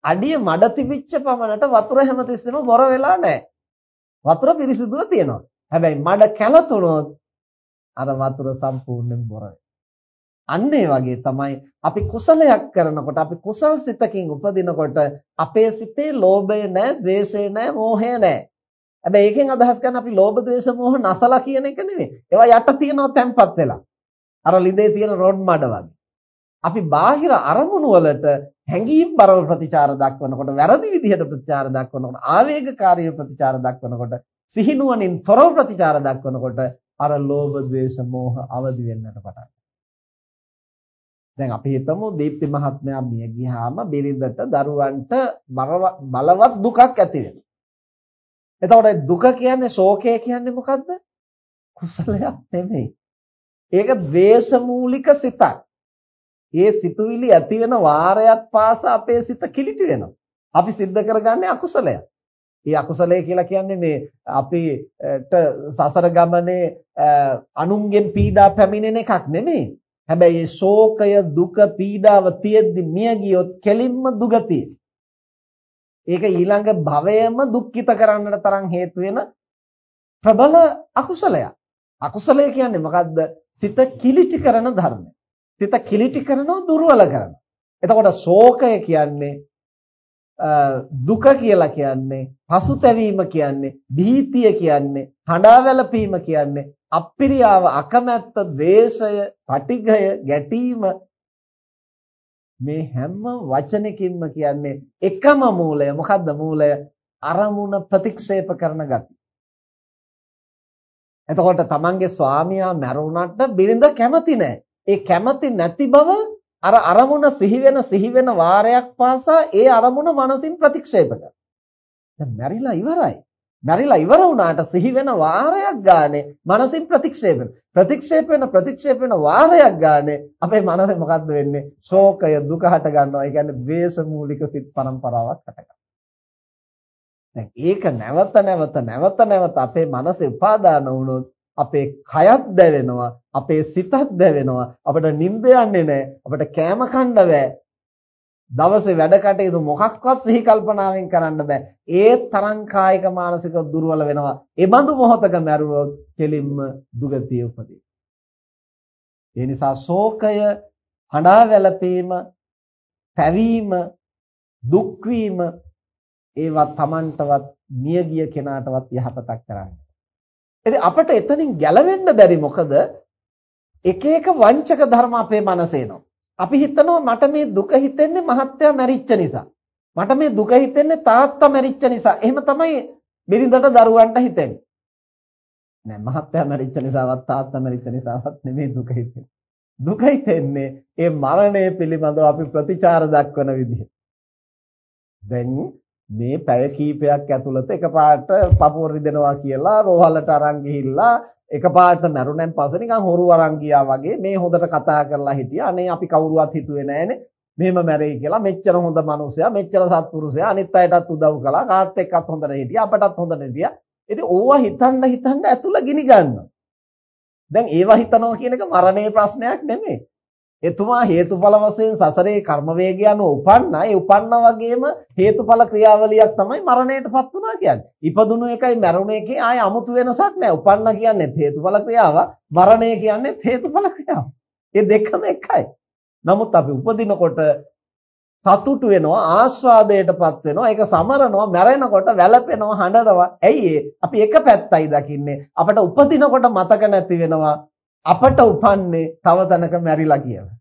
අඩිය මඩ තිබිච්ච පමණට වතුර හැමතිස්සෙම බොර වෙලා නැහැ. වතුර පිරිසුදුව තියෙනවා. හැබැයි මඩ කැළතුනොත් අර වතුර සම්පූර්ණයෙන් බොර අන්න ඒ වගේ තමයි අපි කුසලයක් කරනකොට අපි කුසල් සිතකින් උපදිනකොට අපේ සිතේ ලෝභය නැහැ, ද්වේෂය නැහැ, මෝහය නැහැ. හැබැයි ඒකෙන් අදහස් ගන්න අපි ලෝභ, ද්වේෂ, මෝහ නැසලා කියන එක නෙවෙයි. ඒවා යට තියෙනවා තැම්පත් වෙලා. අර ලිඳේ තියෙන රොඩ් මඩ වගේ. අපි බාහිර අරමුණු වලට හැඟීම් බරව ප්‍රතිචාර දක්වනකොට වැරදි විදිහට ප්‍රතිචාර දක්වනකොට ආවේගකාරී ප්‍රතිචාර දක්වනකොට සිහිනුවණින් තොරව ප්‍රතිචාර දක්වනකොට අර ලෝභ ද්වේෂ මෝහ අවදි වෙන්නට පටන් දැන් අපි හිතමු දීප්ති මහත්මයා මිය ගියාම බිරිඳට දරුවන්ට බලවත් දුකක් ඇති වෙනවා. එතකොට දුක කියන්නේ ශෝකය කියන්නේ මොකද්ද? කුසලයක් නෙමෙයි. ඒක ද්වේෂ මූලික සිතක්. ඒ සිතුවිලි ඇති වෙන වාරයක් පාසා අපේ සිත කිලිටි වෙනවා. අපි සිද්ධ කරගන්නේ අකුසලයක්. ඒ අකුසලය කියලා කියන්නේ මේ අපිට සසර ගමනේ අනුන්ගෙන් පීඩා පැමිණෙන එකක් නෙමෙයි. හැබැයි මේ ශෝකය දුක පීඩාව තියෙද්දි මිය ගියොත් කෙලින්ම දුගතිය. ඒක ඊළඟ භවයම දුක්ඛිත කරන්නට තරම් හේතු වෙන ප්‍රබල අකුසලයක්. අකුසලය කියන්නේ මොකද්ද? සිත කිලිටි කරන ධර්මය. සිත කිලිටි කරනවා දුර්වල කරනවා. එතකොට ශෝකය කියන්නේ දුක කියලා කියන්නේ පසුතැවීම කියන්නේ භීතිය කියන්නේ හඬා වැළපීම කියන්නේ අප්‍රියාව අකමැත්ත ද්වේෂය පටිඝය ගැටීම මේ හැම වචනකින්ම කියන්නේ එකම මූලය මොකද්ද මූලය අරමුණ ප්‍රතික්ෂේප කරන ගති එතකොට තමන්ගේ ස්වාමියා මැරුණාට බිරිඳ කැමති නැහැ ඒ කැමති නැති බව අර අරමුණ සිහි වෙන සිහි වෙන වාරයක් පාසා ඒ අරමුණ මනසින් ප්‍රතික්ෂේප කරනවා. දැන් මැරිලා ඉවරයි. මැරිලා ඉවර වුණාට සිහි වෙන වාරයක් ගානේ මනසින් ප්‍රතික්ෂේප වෙන. ප්‍රතික්ෂේප වෙන ප්‍රතික්ෂේප වෙන වාරයක් ගානේ අපේ මනසේ මොකද්ද වෙන්නේ? ශෝකය දුක හට ගන්නවා. ඒ කියන්නේ ද්වේෂ මූලික සිත් පරම්පරාවක් හට ගන්නවා. දැන් ඒක නැවත නැවත නැවත නැවත අපේ මනසේ උපාදාන වුණොත් අපේ කයත් දැවෙනවා අපේ සිතත් දැවෙනවා අපිට නිින්ද යන්නේ නැහැ අපිට කෑම කන්න බෑ දවසේ වැඩ කටයුතු මොකක්වත් සිහි කල්පනාවෙන් කරන්න බෑ ඒ තරම් කායික මානසික දුර්වල වෙනවා ඒ බඳු මොහතක මැරුවොත් කෙලින්ම දුගතිය උපදී ඒ නිසා ශෝකය හඬා වැළපීම පැවීම දුක් වීම ඒවා Tamanටවත් මියගිය කෙනාටවත් යහපතක් කරන්නේ. ඉතින් අපිට එතනින් ගැලවෙන්න බැරි මොකද එක එක වංචක ධර්ම අපේ මනසේ එනවා. අපි හිතනවා මට මේ දුක හිතෙන්නේ මහත්තයා මැරිච්ච නිසා. මට මේ දුක හිතෙන්නේ තාත්තා මැරිච්ච නිසා. එහෙම තමයි බිරිඳට දරුවන්ට හිතෙන්නේ. නෑ මහත්තයා මැරිච්ච නිසාවත් තාත්තා මැරිච්ච නිසාවත් නෙමෙයි දුක හිතෙන්නේ. දුක හිතෙන්නේ ඒ මරණය පිළිබඳව අපි ප්‍රතිචාර දක්වන විදිහ. දැන් මේ පැය කීපයක් ඇතුළත එකපාරට පපුව රිදෙනවා කියලා රෝහලට අරන් ගිහිල්ලා එකපාරට මැරුණෙන් පස්සේ නිකන් හොරු අරන් ගියා වගේ මේ හොඳට කතා කරලා හිටියා. අනේ අපි කවුරුවත් හිතුවේ නෑනේ. මෙහෙම මැරෙයි කියලා. මෙච්චර හොඳ මනුස්සයා මෙච්චර සත්පුරුෂයා අනිත් අයටත් උදව් කළා. කාත් එක්කත් හොඳට හිටියා අපටත් හොඳට හිටියා. ඉතින් ඕවා හිතන්න හිතන්න ඇතුළ ගිනි ගන්නවා. දැන් ඒවා හිතනවා කියන එක මරණයේ ප්‍රශ්නයක් නෙමෙයි. එතුමා හේතුඵල වශයෙන් සසරේ කර්ම වේගය අනුව උපන්නා ඒ උපන්නා වගේම හේතුඵල ක්‍රියාවලියක් තමයි මරණයටපත් වුණා කියන්නේ. ඉපදුණු එකයි මරුණ එකේ ආය 아무තු වෙනසක් නැහැ. උපන්නා කියන්නේ හේතුඵල ක්‍රියාව, මරණය කියන්නේ හේතුඵල ක්‍රියාව. ඒ දෙකම එකයි. නමුත් අපි උපදිනකොට සතුටු වෙනවා ආස්වාදයටපත් වෙනවා ඒක සමරනවා මැරෙනකොට වැළපෙනවා හඬනවා ඇයි අපි එක පැත්තයි දකින්නේ අපට උපදිනකොට මතක නැති වෙනවා අපට උපන්නේ තව තැනක මැරිලා කියලා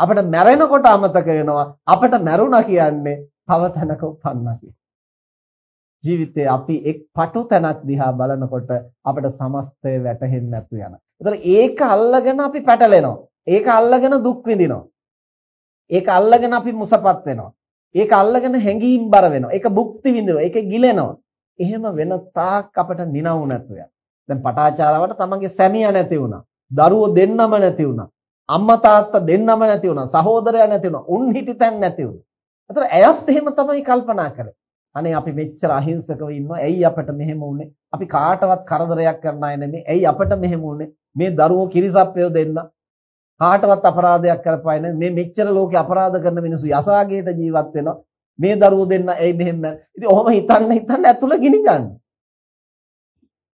අපට මැරෙනකොට අමතක වෙනවා අපට මැරුණා කියන්නේ තව තැනක උපන්නා කියලා ජීවිතේ අපි එක් පටු තැනක් දිහා බලනකොට අපට සමස්තය වැටහෙන්නේ නැතු යනවා. ඒතර ඒක අල්ලගෙන අපි පැටලෙනවා. ඒක අල්ලගෙන දුක් විඳිනවා. ඒක අල්ලගෙන අපි මුසපත් වෙනවා. ඒක අල්ලගෙන හැඟීම් බර වෙනවා. ඒක භුක්ති විඳිනවා. ඒක ගිලෙනවා. එහෙම වෙන තාක් අපට නිනවු නැතු යන. දැන් පටාචාරවට තමන්ගේ සැමියා නැති වුණා. දරුවෝ දෙන්නම නැති වුණා. අම්මා තාත්තා දෙන්නම නැති වුණා. සහෝදරයා නැති වුණා. උන් හිටිතැන් නැති වුණා. ඒතර ඇයත් එහෙම තමයි කල්පනා කරේ. අනේ අපි මෙච්චර අහිංසකව ඉන්නවා. ඇයි අපට මෙහෙම වුනේ? අපි කාටවත් කරදරයක් කරන්න අය නෙමෙයි. ඇයි අපට මෙහෙම වුනේ? මේ දරුවෝ කිරිසප්පයෝ දෙන්න කාටවත් අපරාධයක් කරපায়ে නැහැ. මේ මෙච්චර ලෝකේ අපරාධ කරන මිනිස්සු යසාගේට ජීවත් වෙනවා. මේ දරුවෝ දෙන්න ඇයි මෙහෙම? ඉතින් ඔහොම හිතන්න හිතන්න ඇතුළ ගිනි ගන්න.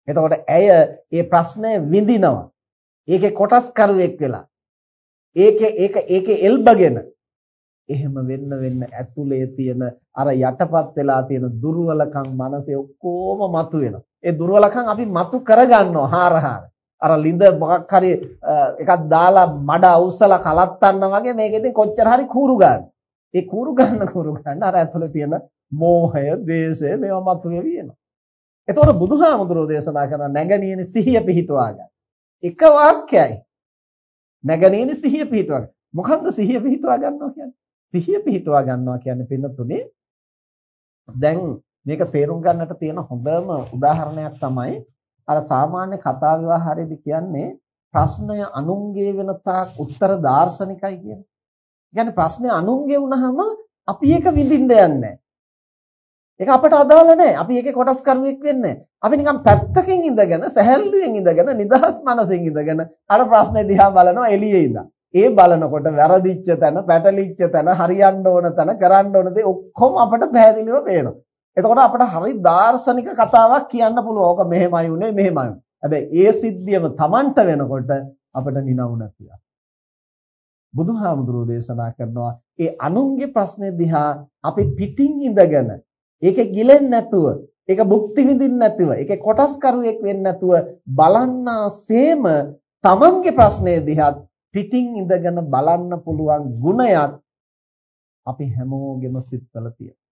එතකොට ඇය මේ ප්‍රශ්නය විඳිනවා. ඒකේ කොටස්කරුවෙක් වෙලා ඒකේ ඒක ඒකේ එල්බගෙන එහෙම වෙන්න වෙන්න ඇතුලේ තියෙන අර යටපත් වෙලා තියෙන දුර්වලකම් මනසේ ඔක්කොම මතු වෙනවා. ඒ දුර්වලකම් අපි මතු කරගන්නවා හාරහාර. අර ලිඳ මොකක් හරි එකක් දාලා මඩ අවුස්සලා කලත්තන්න වගේ මේකෙදී කොච්චර හරි කూరు ගන්න. ඒ කూరు ගන්න කూరు ගන්න අර ඇතුලේ තියෙන මෝහය, ද්වේෂය මේවා මතු වෙවි එනවා. එතකොට බුදුහාමුදුරෝ දේශනා කරන නැගණියනේ සිහිය පිහිටවා ගන්න. එක වාක්‍යයි. නැගණියනි සිහිය පිහිටවා ගන්න. මොකද්ද සිහිය පිහිටවා ගන්නවා කියන්නේ? සිහිය පිහිටවා ගන්නවා කියන්නේ පින්නතුනේ දැන් මේක තේරුම් ගන්නට තියෙන හොඳම උදාහරණයක් තමයි අර සාමාන්‍ය කතා ව්‍යවහාරයේදී කියන්නේ ප්‍රශ්නය අනුන්ගේ වෙන තාක් උත්තර දාර්ශනිකයි කියන්නේ. කියන්නේ ප්‍රශ්නේ අනුන්ගේ වුණාම අපි ඒක විඳින්න යන්නේ ඒක අපට අදාළ නැහැ. අපි ඒකේ කොටස් කරුවෙක් වෙන්නේ අපි නිකන් පැත්තකින් ඉඳගෙන සැහැල්ලුවෙන් ඉඳගෙන නිදහස් මනසින් ඉඳගෙන අර ප්‍රශ්නේ දිහා බලනවා එළියේ ඉඳන්. ඒ බලනකොට වැරදිච්ච තැන, පැටලිච්ච තැන, හරියන්න ඕන තැන, කරන්න ඕන දේ ඔක්කොම අපට පැහැදිලිව පේනවා. එතකොට අපිට හරි දාර්ශනික කතාවක් කියන්න පුළුවන්. ඕක මෙහෙමයි උනේ මෙහෙමයි. හැබැයි ඒ සිද්ධියම Tamanට වෙනකොට අපිට නිනවු නැතිව. බුදුහාමුදුරුවෝ දේශනා කරනවා ඒ අනුන්ගේ ප්‍රශ්නේ දිහා අපි පිටින් ඉඳගෙන ඒකේ ගිලෙන්නේ නැතුව ඒක භුක්ති විඳින්න නැතුව ඒකේ කොටස් කරුවෙක් වෙන්නේ නැතුව බලන්නාseම තමන්ගේ ප්‍රශ්නේ දිහා පිටින් ඉඳගෙන බලන්න පුළුවන් ගුණයක් අපි හැමෝගෙම සිත්වල තියෙනවා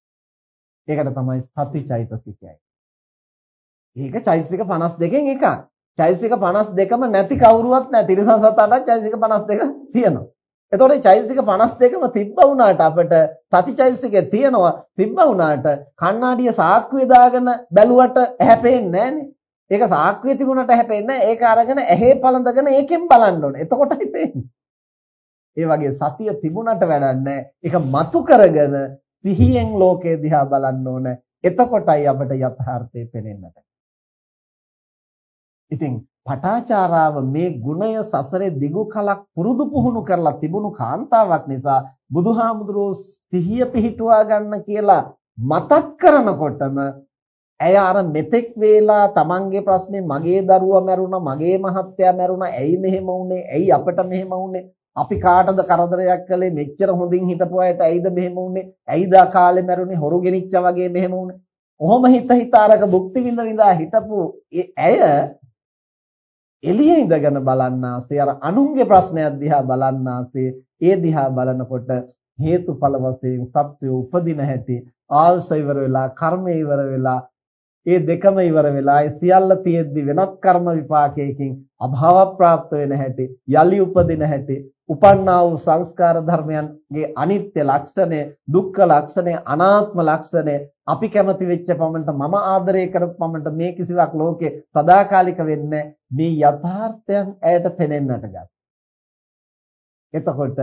ඒකට තමයි සති චෛතසිකයයි. ඒක චෛතසික 52කින් එකක්. චෛතසික 52ම නැති කවුරුවත් නැහැ. තිරසං සතටත් චෛතසික 52 තියෙනවා. එතකොට මේ චෛතසික 52ම තිබ්බ වුණාට අපිට සති චෛතසිකේ තියෙනවා තිබ්බ වුණාට කණ්ණාඩිය සාක්කුවේ දාගෙන බැලුවට ඇහැ පේන්නේ නැහනේ. ඒක සාක්කුවේ තිබුණට ඇහැ පේන්නේ නැහැ. ඒක අරගෙන ඇහි පළඳගෙන ඒකෙන් බලන්න ඕනේ. එතකොටයි පේන්නේ. ඒ වගේ සතිය තිබුණට වැඩක් නැහැ. ඒක මතු කරගෙන සිහියෙන් ලෝකය දිහා බලන්න ඕන. එතකොටයි අපට යථාර්ථය පේනෙන්නට. ඉතින් පටාචාරාව මේ ගුණය සසරේ දිගු කලක් පුරුදු පුහුණු කරලා තිබුණු කාන්තාවක් නිසා බුදුහාමුදුරෝ සිහිය පිහිටුවා ගන්න කියලා මතක් කරනකොටම ඇය අර මෙතෙක් වේලා තමන්ගේ ප්‍රශ්නේ මගේ දරුවා මැරුණා මගේ මහත්තයා මැරුණා ඇයි මෙහෙම වුනේ ඇයි අපිට මෙහෙම වුනේ අපි කාටද කරදරයක් කළේ මෙච්චර හොඳින් හිටපු අයට ඇයිද මෙහෙම වුනේ? ඇයිද කාලේ මැරුණේ හොරු ගෙනිච්චා වගේ මෙහෙම වුනේ? ඔහොම හිත හිතාරක භුක්ති විඳ විඳා හිටපු ඇය එළියේ ඉඳගෙන බලන්නාසේ අර අනුන්ගේ ප්‍රශ්නයක් දිහා බලන්නාසේ ඒ දිහා බලනකොට හේතුඵල වශයෙන් සත්වය උපදින හැටි ආල්ස ඉවර වෙලා කර්ම ඉවර වෙලා ඒ දෙකම ඉවර වෙලා ඒ සියල්ල තියෙද්දි වෙනත් කර්ම විපාකයකින් අභාව ප්‍රාප්ත වෙන හැටි යලි උපදින හැටි උපන්නා වූ සංස්කාර ධර්මයන්ගේ අනිත්‍ය ලක්ෂණය දුක්ඛ ලක්ෂණය අනාත්ම ලක්ෂණය අපි කැමති වෙච්ච පමණට මම ආදරය කරපු පමණට මේ කිසිවක් ලෝකේ සදාකාලික වෙන්නේ මේ යථාර්ථයන් ඇයට පෙනෙන්නට ගත්තා. එතකොට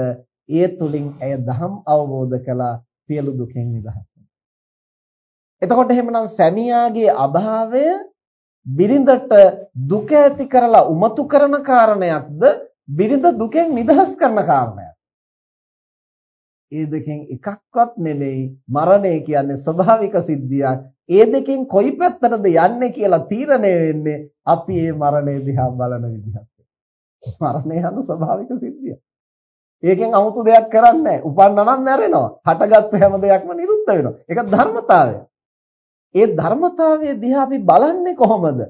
ඒ තුලින් ඇය ධම් අවබෝධ කළා සියලු දුකෙන් නිදහස් එතකොට එහෙමනම් සැමියාගේ අභාවය බිරිඳට දුක ඇති කරලා උමතු කරන කාරණයක්ද බිරිඳ දුකෙන් නිදහස් කරන කාරණයක්. ඒ දෙකෙන් එකක්වත් නෙමෙයි මරණය කියන්නේ ස්වභාවික සිද්ධියක්. ඒ දෙකෙන් කොයි පැත්තටද යන්නේ කියලා තීරණය වෙන්නේ අපි මේ මරණය දිහා බලන විදිහට. මරණය යන ස්වභාවික සිද්ධියක්. ඒකෙන් 아무තු දෙයක් කරන්නේ නැහැ. උපන්නා නම් මැරෙනවා. හටගත්තු හැම දෙයක්ම නිරුද්ධ වෙනවා. ඒක ධර්මතාවය. ඒ ධර්මතාවය දිහා අපි බලන්නේ කොහොමද?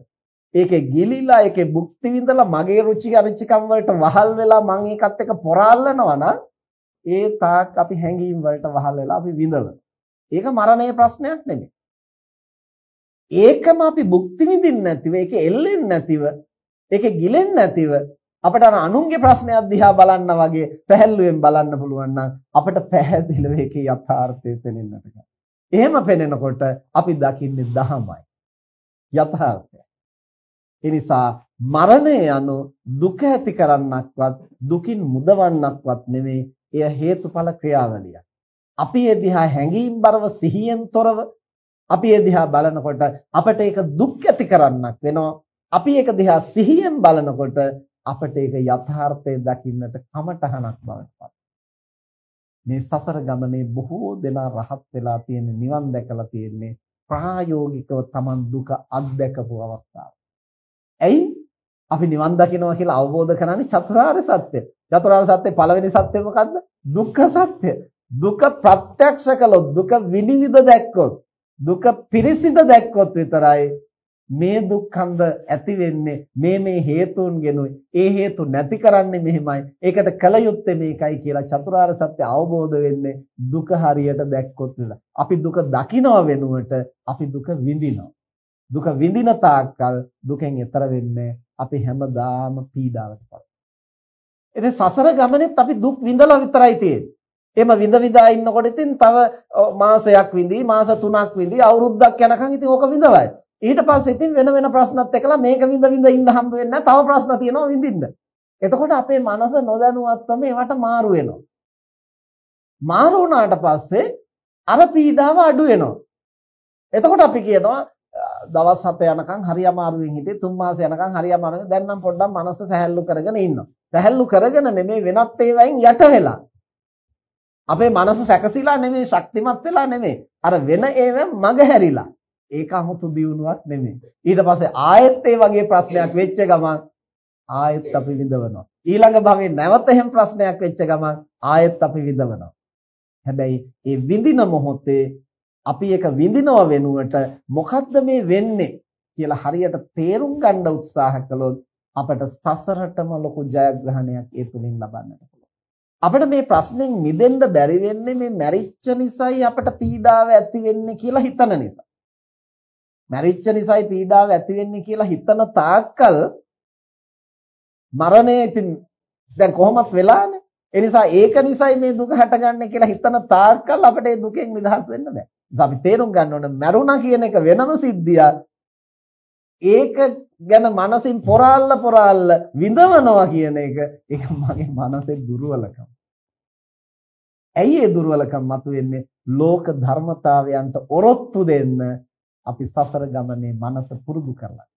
ඒකේ ගිලිලා ඒකේ භුක්ති විඳලා මගේ රුචි අරුචිකම් වලට වහල් වෙලා මම ඒකත් එක්ක පොරාලනවා නම් ඒ තාක් අපි හැඟීම් වලට වහල් වෙලා අපි විඳවන. ඒක මරණයේ ප්‍රශ්නයක් නෙමෙයි. ඒකම අපි භුක්ති විඳින්න නැතිව ඒක එල්ලෙන්නේ නැතිව ඒකේ ගිලෙන්නේ නැතිව අපිට අර අනුන්ගේ ප්‍රශ්නයක් දිහා බලන්න වගේ පැහැල්ලුවෙන් බලන්න පුළුවන් නම් අපිට පැහැදිලිව ඒකේ යථාර්ථය පෙනෙන්නට ගන්නවා. එහෙම පෙනෙනකොට අපි දකින්නේ දහමයි. යථාර්ථය. ඒ නිසා මරණය යනු දුක ඇති කරන්නක්වත් දුකින් මුදවන්නක්වත් නෙමෙයි එය හේතුඵල ක්‍රියාවලියක්. අපි ඒ දිහා හැඟීම් බරව සිහියෙන් තොරව අපි ඒ දිහා බලනකොට අපට ඒක දුක් ඇති කරන්නක් වෙනවා. අපි ඒක දිහා සිහියෙන් බලනකොට අපට ඒක යථාර්ථය දකින්නට කමටහනක් බවට පත් මේ සසර ගමනේ බොහෝ දෙනා රහත් වෙලා තියෙන නිවන් දැකලා තියෙන්නේ ප්‍රායෝගිකව Taman දුක අත්දැකපු අවස්ථාව. ඇයි? අපි නිවන් දකින්නවා කියලා අවබෝධ කරන්නේ චතුරාර්ය සත්‍ය. චතුරාර්ය සත්‍යයේ පළවෙනි සත්‍ය මොකද්ද? දුක්ඛ සත්‍ය. දුක ප්‍රත්‍යක්ෂ කළොත් දුක විනිවිද දැක්කොත් දුක පිරිසිඳ දැක්කොත් විතරයි මේ දුක්ඛන්ද ඇති වෙන්නේ මේ මේ හේතුන්ගෙනුයි. ඒ හේතු නැති කරන්නේ මෙහෙමයි. ඒකට කල යුත්තේ මේකයි කියලා චතුරාර්ය සත්‍ය අවබෝධ වෙන්නේ දුක හරියට දැක්කොත් විතරයි. අපි දුක දකිනව වෙනුවට අපි දුක විඳිනවා. දුක විඳින තාක්කල් දුකෙන් එතර වෙන්නේ අපි හැමදාම පීඩාවටපත්. ඉතින් සසර ගමනේත් අපි දුක් විඳලා විතරයි තියෙන්නේ. එම විඳ විඳා ඉන්නකොට ඉතින් තව මාසයක් විඳි, මාස 3ක් විඳි, අවුරුද්දක් යනකම් ඉතින් ඕක විඳවයි. ඊට පස්සේ ඉතින් වෙන වෙන ප්‍රශ්නත් එක්කලා මේක විඳ විඳ ඉන්න හම්බ වෙන්නේ නැහැ. තව ප්‍රශ්න තියෙනවා විඳින්න. එතකොට අපේ මනස නොදැනුවත්වම ඒවට මාරු වෙනවා. මාරු වුණාට පස්සේ අර පීඩාව අඩු වෙනවා. එතකොට අපි කියනවා දවස් 7 යනකම් හරි අමාරුවෙන් හිටියේ තුන් මාස යනකම් හරි අමාරුවෙන් දැන් නම් පොඩ්ඩක් මනස සැහැල්ලු කරගෙන ඉන්නවා. සැහැල්ලු කරගෙන නෙමෙයි වෙනත් ඒවායින් යට වෙලා. අපේ මනස සැකසීලා නෙමෙයි ශක්තිමත් වෙලා නෙමෙයි. අර වෙන ඒවා මග හැරිලා. ඒක 아무තු දියුණුවක් නෙමෙයි. ඊට පස්සේ ආයෙත් ඒ වගේ ප්‍රශ්නයක් වෙච්ච ගමන් ආයෙත් අපි විඳවනවා. ඊළඟ භවයේ නැවත එහෙම ප්‍රශ්නයක් වෙච්ච ගමන් ආයෙත් අපි විඳවනවා. හැබැයි ඒ විඳින මොහොතේ අපි ඒක විඳිනව වෙනුවට මොකද්ද මේ වෙන්නේ කියලා හරියට තේරුම් ගන්න උත්සාහ කළොත් අපට සසරටම ලොකු ජයග්‍රහණයක් ඒ තුලින් ලබන්නට පුළුවන්. අපිට මේ ප්‍රශ්نين මිදෙන්න බැරි වෙන්නේ මේ මැරිච්ච නිසායි අපට පීඩාව ඇති වෙන්නේ කියලා හිතන නිසා. මැරිච්ච නිසායි පීඩාව ඇති වෙන්නේ කියලා හිතන තාක්කල් මරණය ඉතින් දැන් කොහොමත් වෙලානේ. ඒ නිසා ඒක නිසායි මේ දුක හටගන්නේ කියලා හිතන තාක්කල් අපිට ඒ දුකෙන් නිදහස් වෙන්න බෑ. නිසා අපි තේරුම් ගන්න ඕන මරුණා කියන එක වෙනම සිද්ධියක්. ඒක ගැන මනසින් පොරාල්ල පොරාල්ල විඳවනවා කියන එක ඒක මගේ මනසේ දුර්වලකම. ඇයි ඒ දුර්වලකම් මතුවෙන්නේ? ලෝක ධර්මතාවයන්ට ඔරොත්තු දෙන්න අපි සසර ගමනේ මනස පුරුදු කරලා.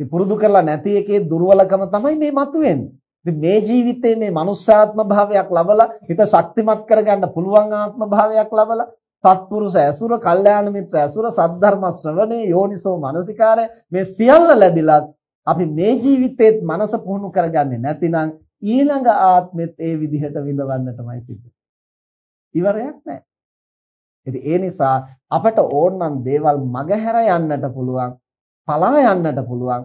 ඉතින් පුරුදු කරලා නැති එකේ දුර්වලකම තමයි මේ මතුවෙන්නේ. ඉතින් මේ ජීවිතේ මේ මනුෂ්‍යාත්ම භාවයක් ලබලා හිත ශක්තිමත් කරගන්න පුළුවන් ආත්ම භාවයක් ලබලා සත්පුරුෂ ඇසුර, කල්යාණ මිත්‍ර ඇසුර, සද්ධර්ම ශ්‍රවණේ, යෝනිසෝ මනසිකාරය මේ සියල්ල ලැබිලා අපි මේ ජීවිතේත් මනස පුහුණු කරගන්නේ නැතිනම් ඊළඟ ආත්මෙත් ඒ විදිහට විඳවන්නටමයි සිද්ධ. ඉවරයක් නැහැ. ඉතින් ඒ නිසා අපට ඕනනම් දේවල් මගහැර යන්නට පුළුවන්, පලා යන්නට පුළුවන්.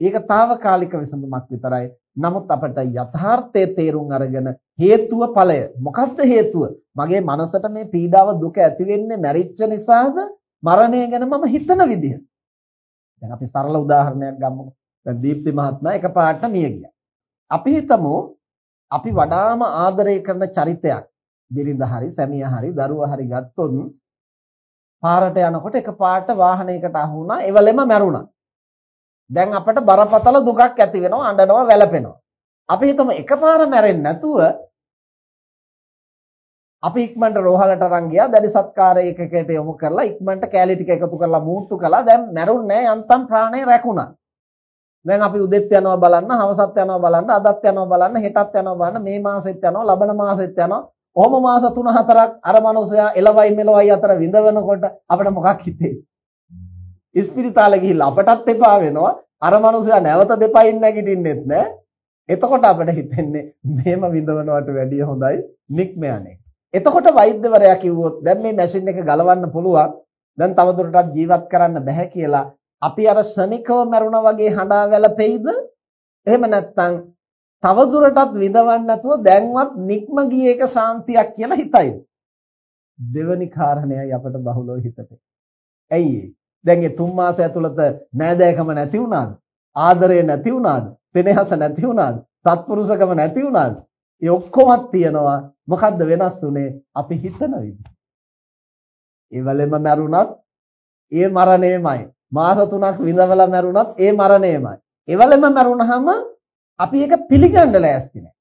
ඒක తాවකාලික විසඳුමක් විතරයි. නමුත් අපට යථාර්ථයේ තේරුම් අරගෙන හේතුව ඵලය මොකක්ද හේතුව? මගේ මනසට මේ පීඩාව දුක ඇති වෙන්නේ මැරිච්ච නිසාද? මරණය ගැන මම හිතන විදිහ. දැන් අපි සරල උදාහරණයක් ගමුකෝ. දැන් දීප්ති මහත්මයා එකපාරට මිය ගියා. අපි හිතමු අපි වඩාම ආදරය කරන චරිතයක් බිරිඳ හරි සැමියා හරි දරුවා හරි ගත්තොත් පාරට යනකොට එකපාරට වාහනයකට අහු වුණා එවලෙම මැරුණා. දැන් අපට බරපතල දුකක් ඇති වෙනවා අඬනවා වැළපෙනවා. අපි හිතමු එකපාර මැරෙන්නේ නැතුව අපි ඉක්මනට රෝහලට අරන් ගියා දැඩි සත්කාරයකකට යොමු කරලා ඉක්මනට කෑලි ටික එකතු කරලා මූට්ටු කළා දැන් මැරුන්නේ යන්තම් ප්‍රාණය රැකුණා දැන් අපි උදෙත් යනවා බලන්න හවසත් යනවා බලන්න අදත් යනවා බලන්න හෙටත් යනවා බලන්න මේ මාසෙත් යනවා ලබන මාසෙත් යනවා ඔහොම මාස 3-4ක් අර මනුස්සයා එළවයි මෙලවයි අතර විඳවනකොට අපිට මොකක් හිතේ? ඉස්පිරිතාලේ ගිහිල්ලා අපටත් එපා වෙනවා. අර මනුස්සයා නැවත දෙපයින් නැගිටින්නෙත් නෑ. එතකොට අපිට හිතෙන්නේ මේම විඳවනවට වැඩිය හොඳයි නික්ම යන්නේ එතකොට වෛද්‍යවරයා කිව්වොත් දැන් මේ මැෂින් එක ගලවන්න පුළුවන්. දැන් තවදුරටත් ජීවත් කරන්න බෑ කියලා. අපි අර ශනිකව මරුණා වගේ හඬා වැළපෙයිද? එහෙම නැත්නම් තවදුරටත් විඳවන්න නැතුව දැන්වත් නික්ම ගිය එක ශාන්තියක් කියලා හිතයිද? දෙවනි කාරණයයි අපට බහුලව හිතට. ඇයි දැන් මේ තුන් මාස ඇතුළත නෑදෑකම නැති වුණාද? ආදරය නැති වුණාද? සෙනෙහස නැති වුණාද? සත්පුරුෂකම නැති වුණාද? ඒ ඔක්කොමත් තියෙනවා. මොකද්ද වෙනස් උනේ? අපි හිතන විදිහ. ඒ වලෙම මැරුණත් ඒ මරණයමයි. මාස 3ක් විඳවලා මැරුණත් ඒ මරණයමයි. ඒ වලෙම මැරුණාම අපි ඒක පිළිගන්න ලෑස්ති නැහැ.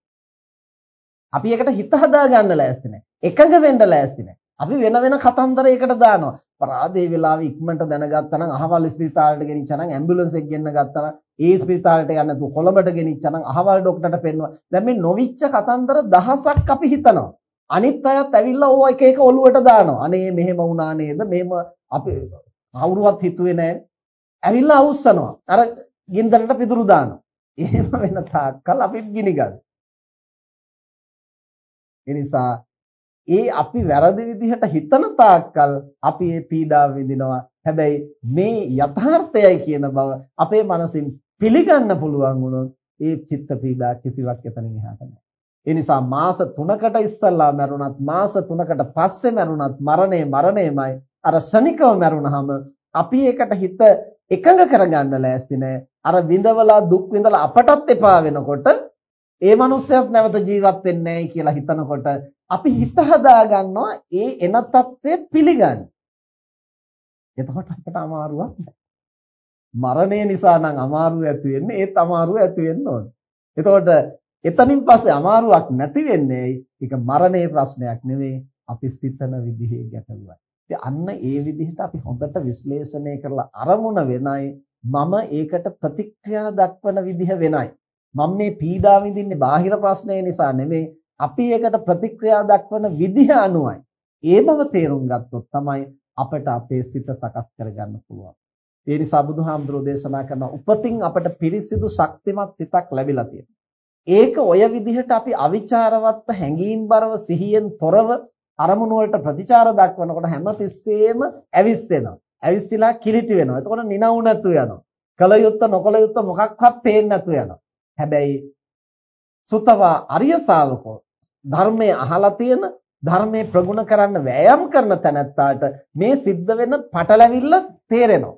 අපි ඒකට හිත හදා ගන්න ලෑස්ති නැහැ. එකඟ වෙන්න ලෑස්ති නැහැ. අපි වෙන වෙන කතන්දරයකට දානවා. අපරාධේ වෙලාවෙ ඉක්මනට දැනගත්තා නම් අහවල් ස්පිරිතාලෙට ගෙනිච්චා නම් ඇම්බියුලන්ස් එක ගෙන්න ගත්තා නම් ඒ ස්පිරිතාලෙට යන්න නැතුව කොළඹට ගෙනිච්චා නම් අහවල් ડોක්ටර්ට පෙන්නුවා. දැන් මේ නොවිච්ච කතන්දර දහසක් අපි හිතනවා. අනිත් අයත් ඇවිල්ලා ඕවා එක එක ඔලුවට දානවා. අනේ මෙහෙම වුණා නේද? මෙහෙම අපි කවුරුවත් හිතුවේ නැහැ. ඇවිල්ලා අවුස්සනවා. අර ගින්දරට පිදුරු දානවා. එහෙම වෙන තාක්කල් අපිත් ගිනි ගන්න. ඒ නිසා ඒ අපි වැරදි විදිහට හිතන තාක්කල් අපි මේ පීඩාව විඳිනවා. හැබැයි මේ යථාර්ථයයි කියන බව අපේ මනසින් පිළිගන්න පුළුවන් වුණොත් ඒ චිත්ත පීඩා කිසිවක් එතනින් එහාට නැහැ. ඒ නිසා මාස 3කට ඉස්සල්ලා මැරුණත් මාස 3කට පස්සේ මැරුණත් මරණය මරණයමයි. අර ශනිකව මැරුණාම අපි ඒකට හිත එකඟ කරගන්න ලෑස්ති නැහැ. අර විඳවලා දුක් විඳලා අපටත් එපා වෙනකොට ඒ මනුස්සයත් නැවත ජීවත් වෙන්නේ නැහැ කියලා හිතනකොට අපි හිත හදා ගන්නවා ඒ එන తත්වය පිළිගන්න. එතකොට අපට අමාරුවක් නැහැ. මරණය නිසා නම් අමාරුව ඇති වෙන්නේ ඒත් අමාරුව ඇති වෙන්න ඕන. එතකොට එතනින් පස්සේ අමාරුවක් නැති වෙන්නේ ඒක මරණයේ ප්‍රශ්නයක් නෙවෙයි අපි සිතන විදිහේ ගැටලුවක්. ඉතින් අන්න ඒ විදිහට අපි හොඳට විශ්ලේෂණය කරලා අරමුණ වෙනයි මම ඒකට ප්‍රතික්‍රියා දක්වන විදිහ වෙනයි. මම මේ පීඩා විඳින්නේ බාහිර ප්‍රශ්නය නිසා නෙමෙයි අපි ඒකට ප්‍රතික්‍රියා දක්වන විදිහ අනුවයි. ඒ බව තේරුම් ගත්තොත් තමයි අපට අපේ සිත සකස් කරගන්න පුළුවන්. ඒ නිසා බුදුහාමුදුරෝ දේශනා කරන උපතින් අපට පිරිසිදු ශක්තිමත් සිතක් ලැබිලා තියෙනවා. ඒක ඔය විදිහට අපි අවිචාරවත්ව හැඟීම්බරව සිහියෙන් තොරව අරමුණු වලට ප්‍රතිචාර දක්වනකොට හැමතිස්සෙම ඇවිස්සෙනවා. ඇවිස්සලා කිලිටි වෙනවා. එතකොට නිනවු නැතු යනවා. කල යුත්ත නොකල යුත්ත මොකක්වත් පේන්නේ නැතු යනවා. හැබැයි සුතවා අරිය ශාවකෝ ධර්මයේ අහලා තියෙන ධර්මයේ ප්‍රගුණ කරන්න වෑයම් කරන තැනැත්තාට මේ සිද්ධ වෙන පටලැවිල්ල තේරෙනවා.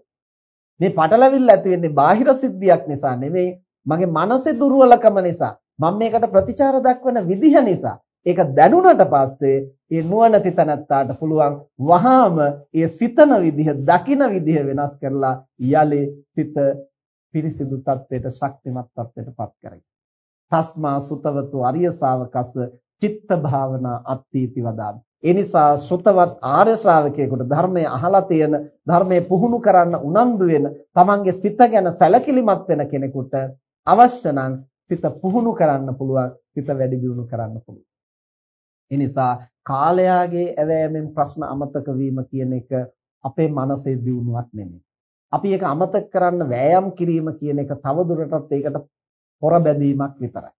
මේ පටලැවිල්ල ඇති වෙන්නේ බාහිර සිද්ධියක් නිසා නෙමෙයි මගේ මනසේ දුර්වලකම නිසා. මම මේකට ප්‍රතිචාර දක්වන විදිහ නිසා. ඒක දැනුණට පස්සේ ඒ නුවණති තැනැත්තාට පුළුවන් වහාම ඒ සිතන විදිහ, දකින විදිහ වෙනස් කරලා යලි සිත පිරිසිදු තත්වයට ශක්තිමත් තත්වයට පත් කරගන්න. තස්මා සුතවතු අරිය ශාවකස්ස චිත්ත භාවනා අත්ථීති වදාමි. ඒ නිසා ශ්‍රතවත් ආර්ය ශ්‍රාවකයෙකුට ධර්මය අහලා තියෙන ධර්මයේ පුහුණු කරන්න උනන්දු වෙන තමන්ගේ සිත ගැන සැලකිලිමත් වෙන කෙනෙකුට අවශ්‍ය නම් සිත පුහුණු කරන්න පුළුවන් සිත වැඩි දියුණු කරන්න පුළුවන්. ඒ නිසා කාලයාගේ ඇවෑමෙන් ප්‍රශ්න අමතක වීම කියන එක අපේ මනසේ දියුණුවක් නෙමෙයි. අපි ඒක අමතක කරන්න වෑයම් කිරීම කියන එක තවදුරටත් ඒකට පොර බැඳීමක් විතරයි.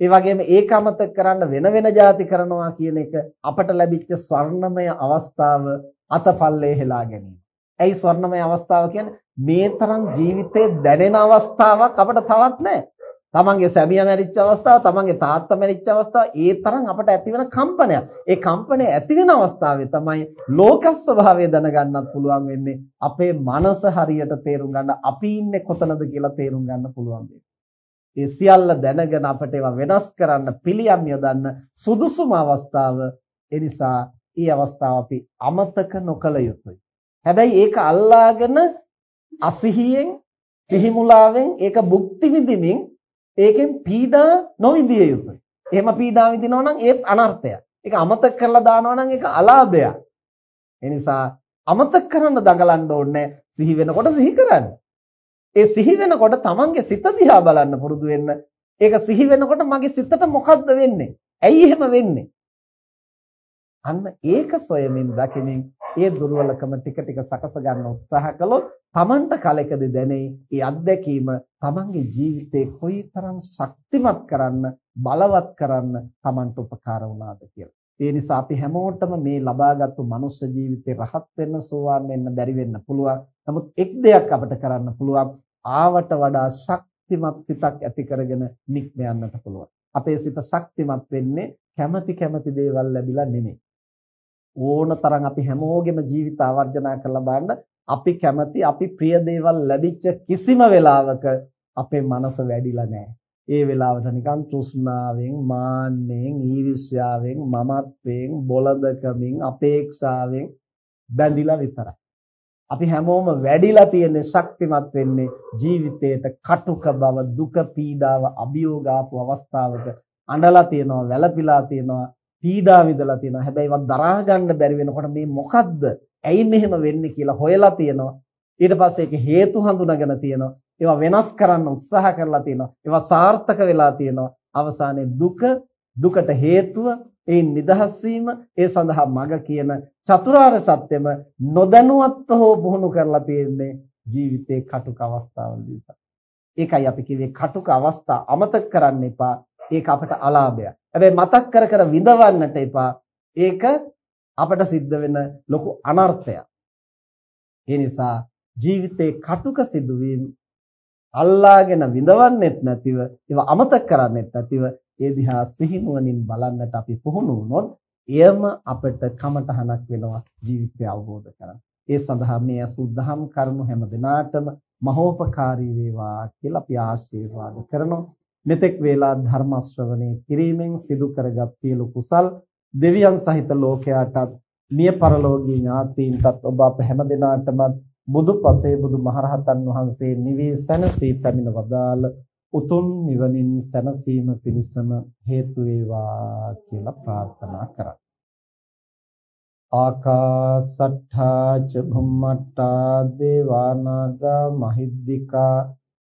ඒ වගේම ඒක අමතක කරන්න වෙන වෙන જાති කරනවා කියන එක අපට ලැබිච්ච ස්වර්ණමය අවස්ථාව අතපල්ලේ හෙලා ගැනීම. ඇයි ස්වර්ණමය අවස්ථාව කියන්නේ? මේ තරම් ජීවිතේ දැනෙන අවස්ථාවක් අපට තවත් නැහැ. තමන්ගේ සැමියා මැරිච්ච අවස්ථාව, තමන්ගේ තාත්තා මැරිච්ච අවස්ථාව, ඒ තරම් අපට ඇතිවෙන කම්පනයක්. ඒ කම්පනය ඇති වෙන අවස්ථාවේ තමයි ලෝක ස්වභාවය දැනගන්නත් පුළුවන් වෙන්නේ. අපේ මනස හරියට තේරුම් ගන්න, අපි ඉන්නේ කොතනද කියලා තේරුම් ගන්න පුළුවන් ඒ සියල්ල දැනගෙන අපට ඒවා වෙනස් කරන්න පිළියම් යොදන්න සුදුසුම අවස්ථාව. ඒ නිසා මේ අවස්ථාව අපි අමතක නොකළ යුතුයි. හැබැයි ඒක අල්ලාගෙන අසිහියෙන් සිහිමුලාවෙන් ඒක භුක්ති විඳින්මින් ඒකෙන් පීඩා නොවිඳිය යුතුයි. එහෙම පීඩා විඳිනවා නම් ඒත් අනර්ථයක්. ඒක අමතක කරලා දානවා නම් ඒක අලාභයක්. ඒ නිසා අමතක කරන්න දඟලන්න ඕනේ සිහි වෙනකොට සිහි කරන්න. ඒ සිහි වෙනකොට තමන්ගේ සිත දිහා බලන්න පුරුදු වෙන්න. ඒක සිහි වෙනකොට මගේ සිතට මොකද්ද වෙන්නේ? ඇයි එහෙම වෙන්නේ? අන්න ඒක සොයමින් දකිමින් ඒ දුර්වලකම ටික ටික සකස ගන්න උත්සාහ කළොත් Tamanට කලකදී දැනේ ඒ අත්දැකීම Tamanගේ ජීවිතේ කොයිතරම් ශක්තිමත් කරන්න බලවත් කරන්න Tamanට උපකාර වුණාද කියලා. ඒ නිසා අපි හැමෝටම මේ ලබාගත්තු මනුෂ්‍ය ජීවිතේ රහත් වෙන්න සෝවාන් වෙන්න බැරි වෙන්න පුළුවන්. නමුත් එක් දෙයක් අපිට කරන්න පුළුවන්. ආවට වඩා ශක්තිමත් සිතක් ඇති කරගෙන නික්ම යන්නට පුළුවන්. අපේ සිත ශක්තිමත් වෙන්නේ කැමැති කැමැති දේවල් ලැබිලා නෙමෙයි. ඕන තරම් අපි හැමෝගෙම ජීවිත ආවර්ජනා කරලා බලන්න අපි කැමති අපි ප්‍රිය දේවල් ලැබිච්ච කිසිම වෙලාවක අපේ මනස වැඩිලා නැහැ. ඒ වෙලාවට නිකන් තෘෂ්ණාවෙන්, මාන්නෙන්, ඊර්ෂ්‍යාවෙන්, මමත්වෙන්, බොළඳකමින්, අපේක්ෂාවෙන් බැඳිලා විතරයි. අපි හැමෝම වැඩිලා තියෙන්නේ ශක්තිමත් වෙන්නේ ජීවිතේට කටුක බව, දුක, පීඩාව, අභියෝග ආපු අවස්ථාවක අඬලා තියෙනවා, වැළපිලා තියෙනවා, පීඩා විඳලා තියෙනවා. හැබැයි ඒවා දරා ගන්න බැරි වෙනකොට මේ මොකද්ද? ඇයි මෙහෙම වෙන්නේ කියලා හොයලා තියෙනවා. ඊට පස්සේ ඒක හේතු හඳුනාගෙන තියෙනවා. ඒවා වෙනස් කරන්න උත්සාහ කරලා තියෙනවා. ඒවා සාර්ථක වෙලා තියෙනවා. අවසානයේ දුක දුකට හේතුව ඒ නිදහස් වීම ඒ සඳහා මඟ කියන චතුරාර්ය සත්‍යම නොදැනුවත්ව හෝ පුහුණු කරලා තියෙන්නේ ජීවිතේ කටුක අවස්ථාවලදී. ඒකයි අපි කිව්වේ කටුක අවස්ථා අමතක කරන්න එපා. ඒක අපට අලාභයක්. හැබැයි මතක් කර කර විඳවන්නට එපා. ඒක අපට සිද්ධ වෙන ලොකු අනර්ථයක්. ඒ නිසා ජීවිතේ කටුක සිදුවීම් අල්ලාගෙන විඳවන්නෙත් නැතිව ඒවා අමතක කරන්නෙත් නැතිව ඒ දිහා සිහිනුවණින් බලන්නට අපි පුහුණු වුණොත් එයම අපට කමටහනක් වෙනවා ජීවිතය අවබෝධ කරගන්න. ඒ සඳහා මේ අසුද්ධහම් කරුණු හැම දිනාටම මහෝපකාරී වේවා කියලා අපි ආශිර්වාද කරනවා. මෙතෙක් වේලා ධර්ම ශ්‍රවණේ කිරීමෙන් සිදු කරගත් සියලු කුසල් දෙවියන් සහිත ලෝකයාටත් මිය පරලෝකීය ඥාතීන්ටත් ඔබ අප හැම දිනාටම බුදු පසේ බුදු මහරහතන් වහන්සේ නිවී සැනසී පැමිණ වදාළ උතුම් නිවනින් සැනසීම පිණිසම හේතු වේවා කියලා ප්‍රාර්ථනා කරා. ආකාසට්ඨා ච භුම්මට්ටා දේවානාගා මහිද්దికා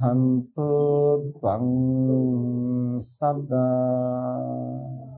හන්තු ත්වං සදා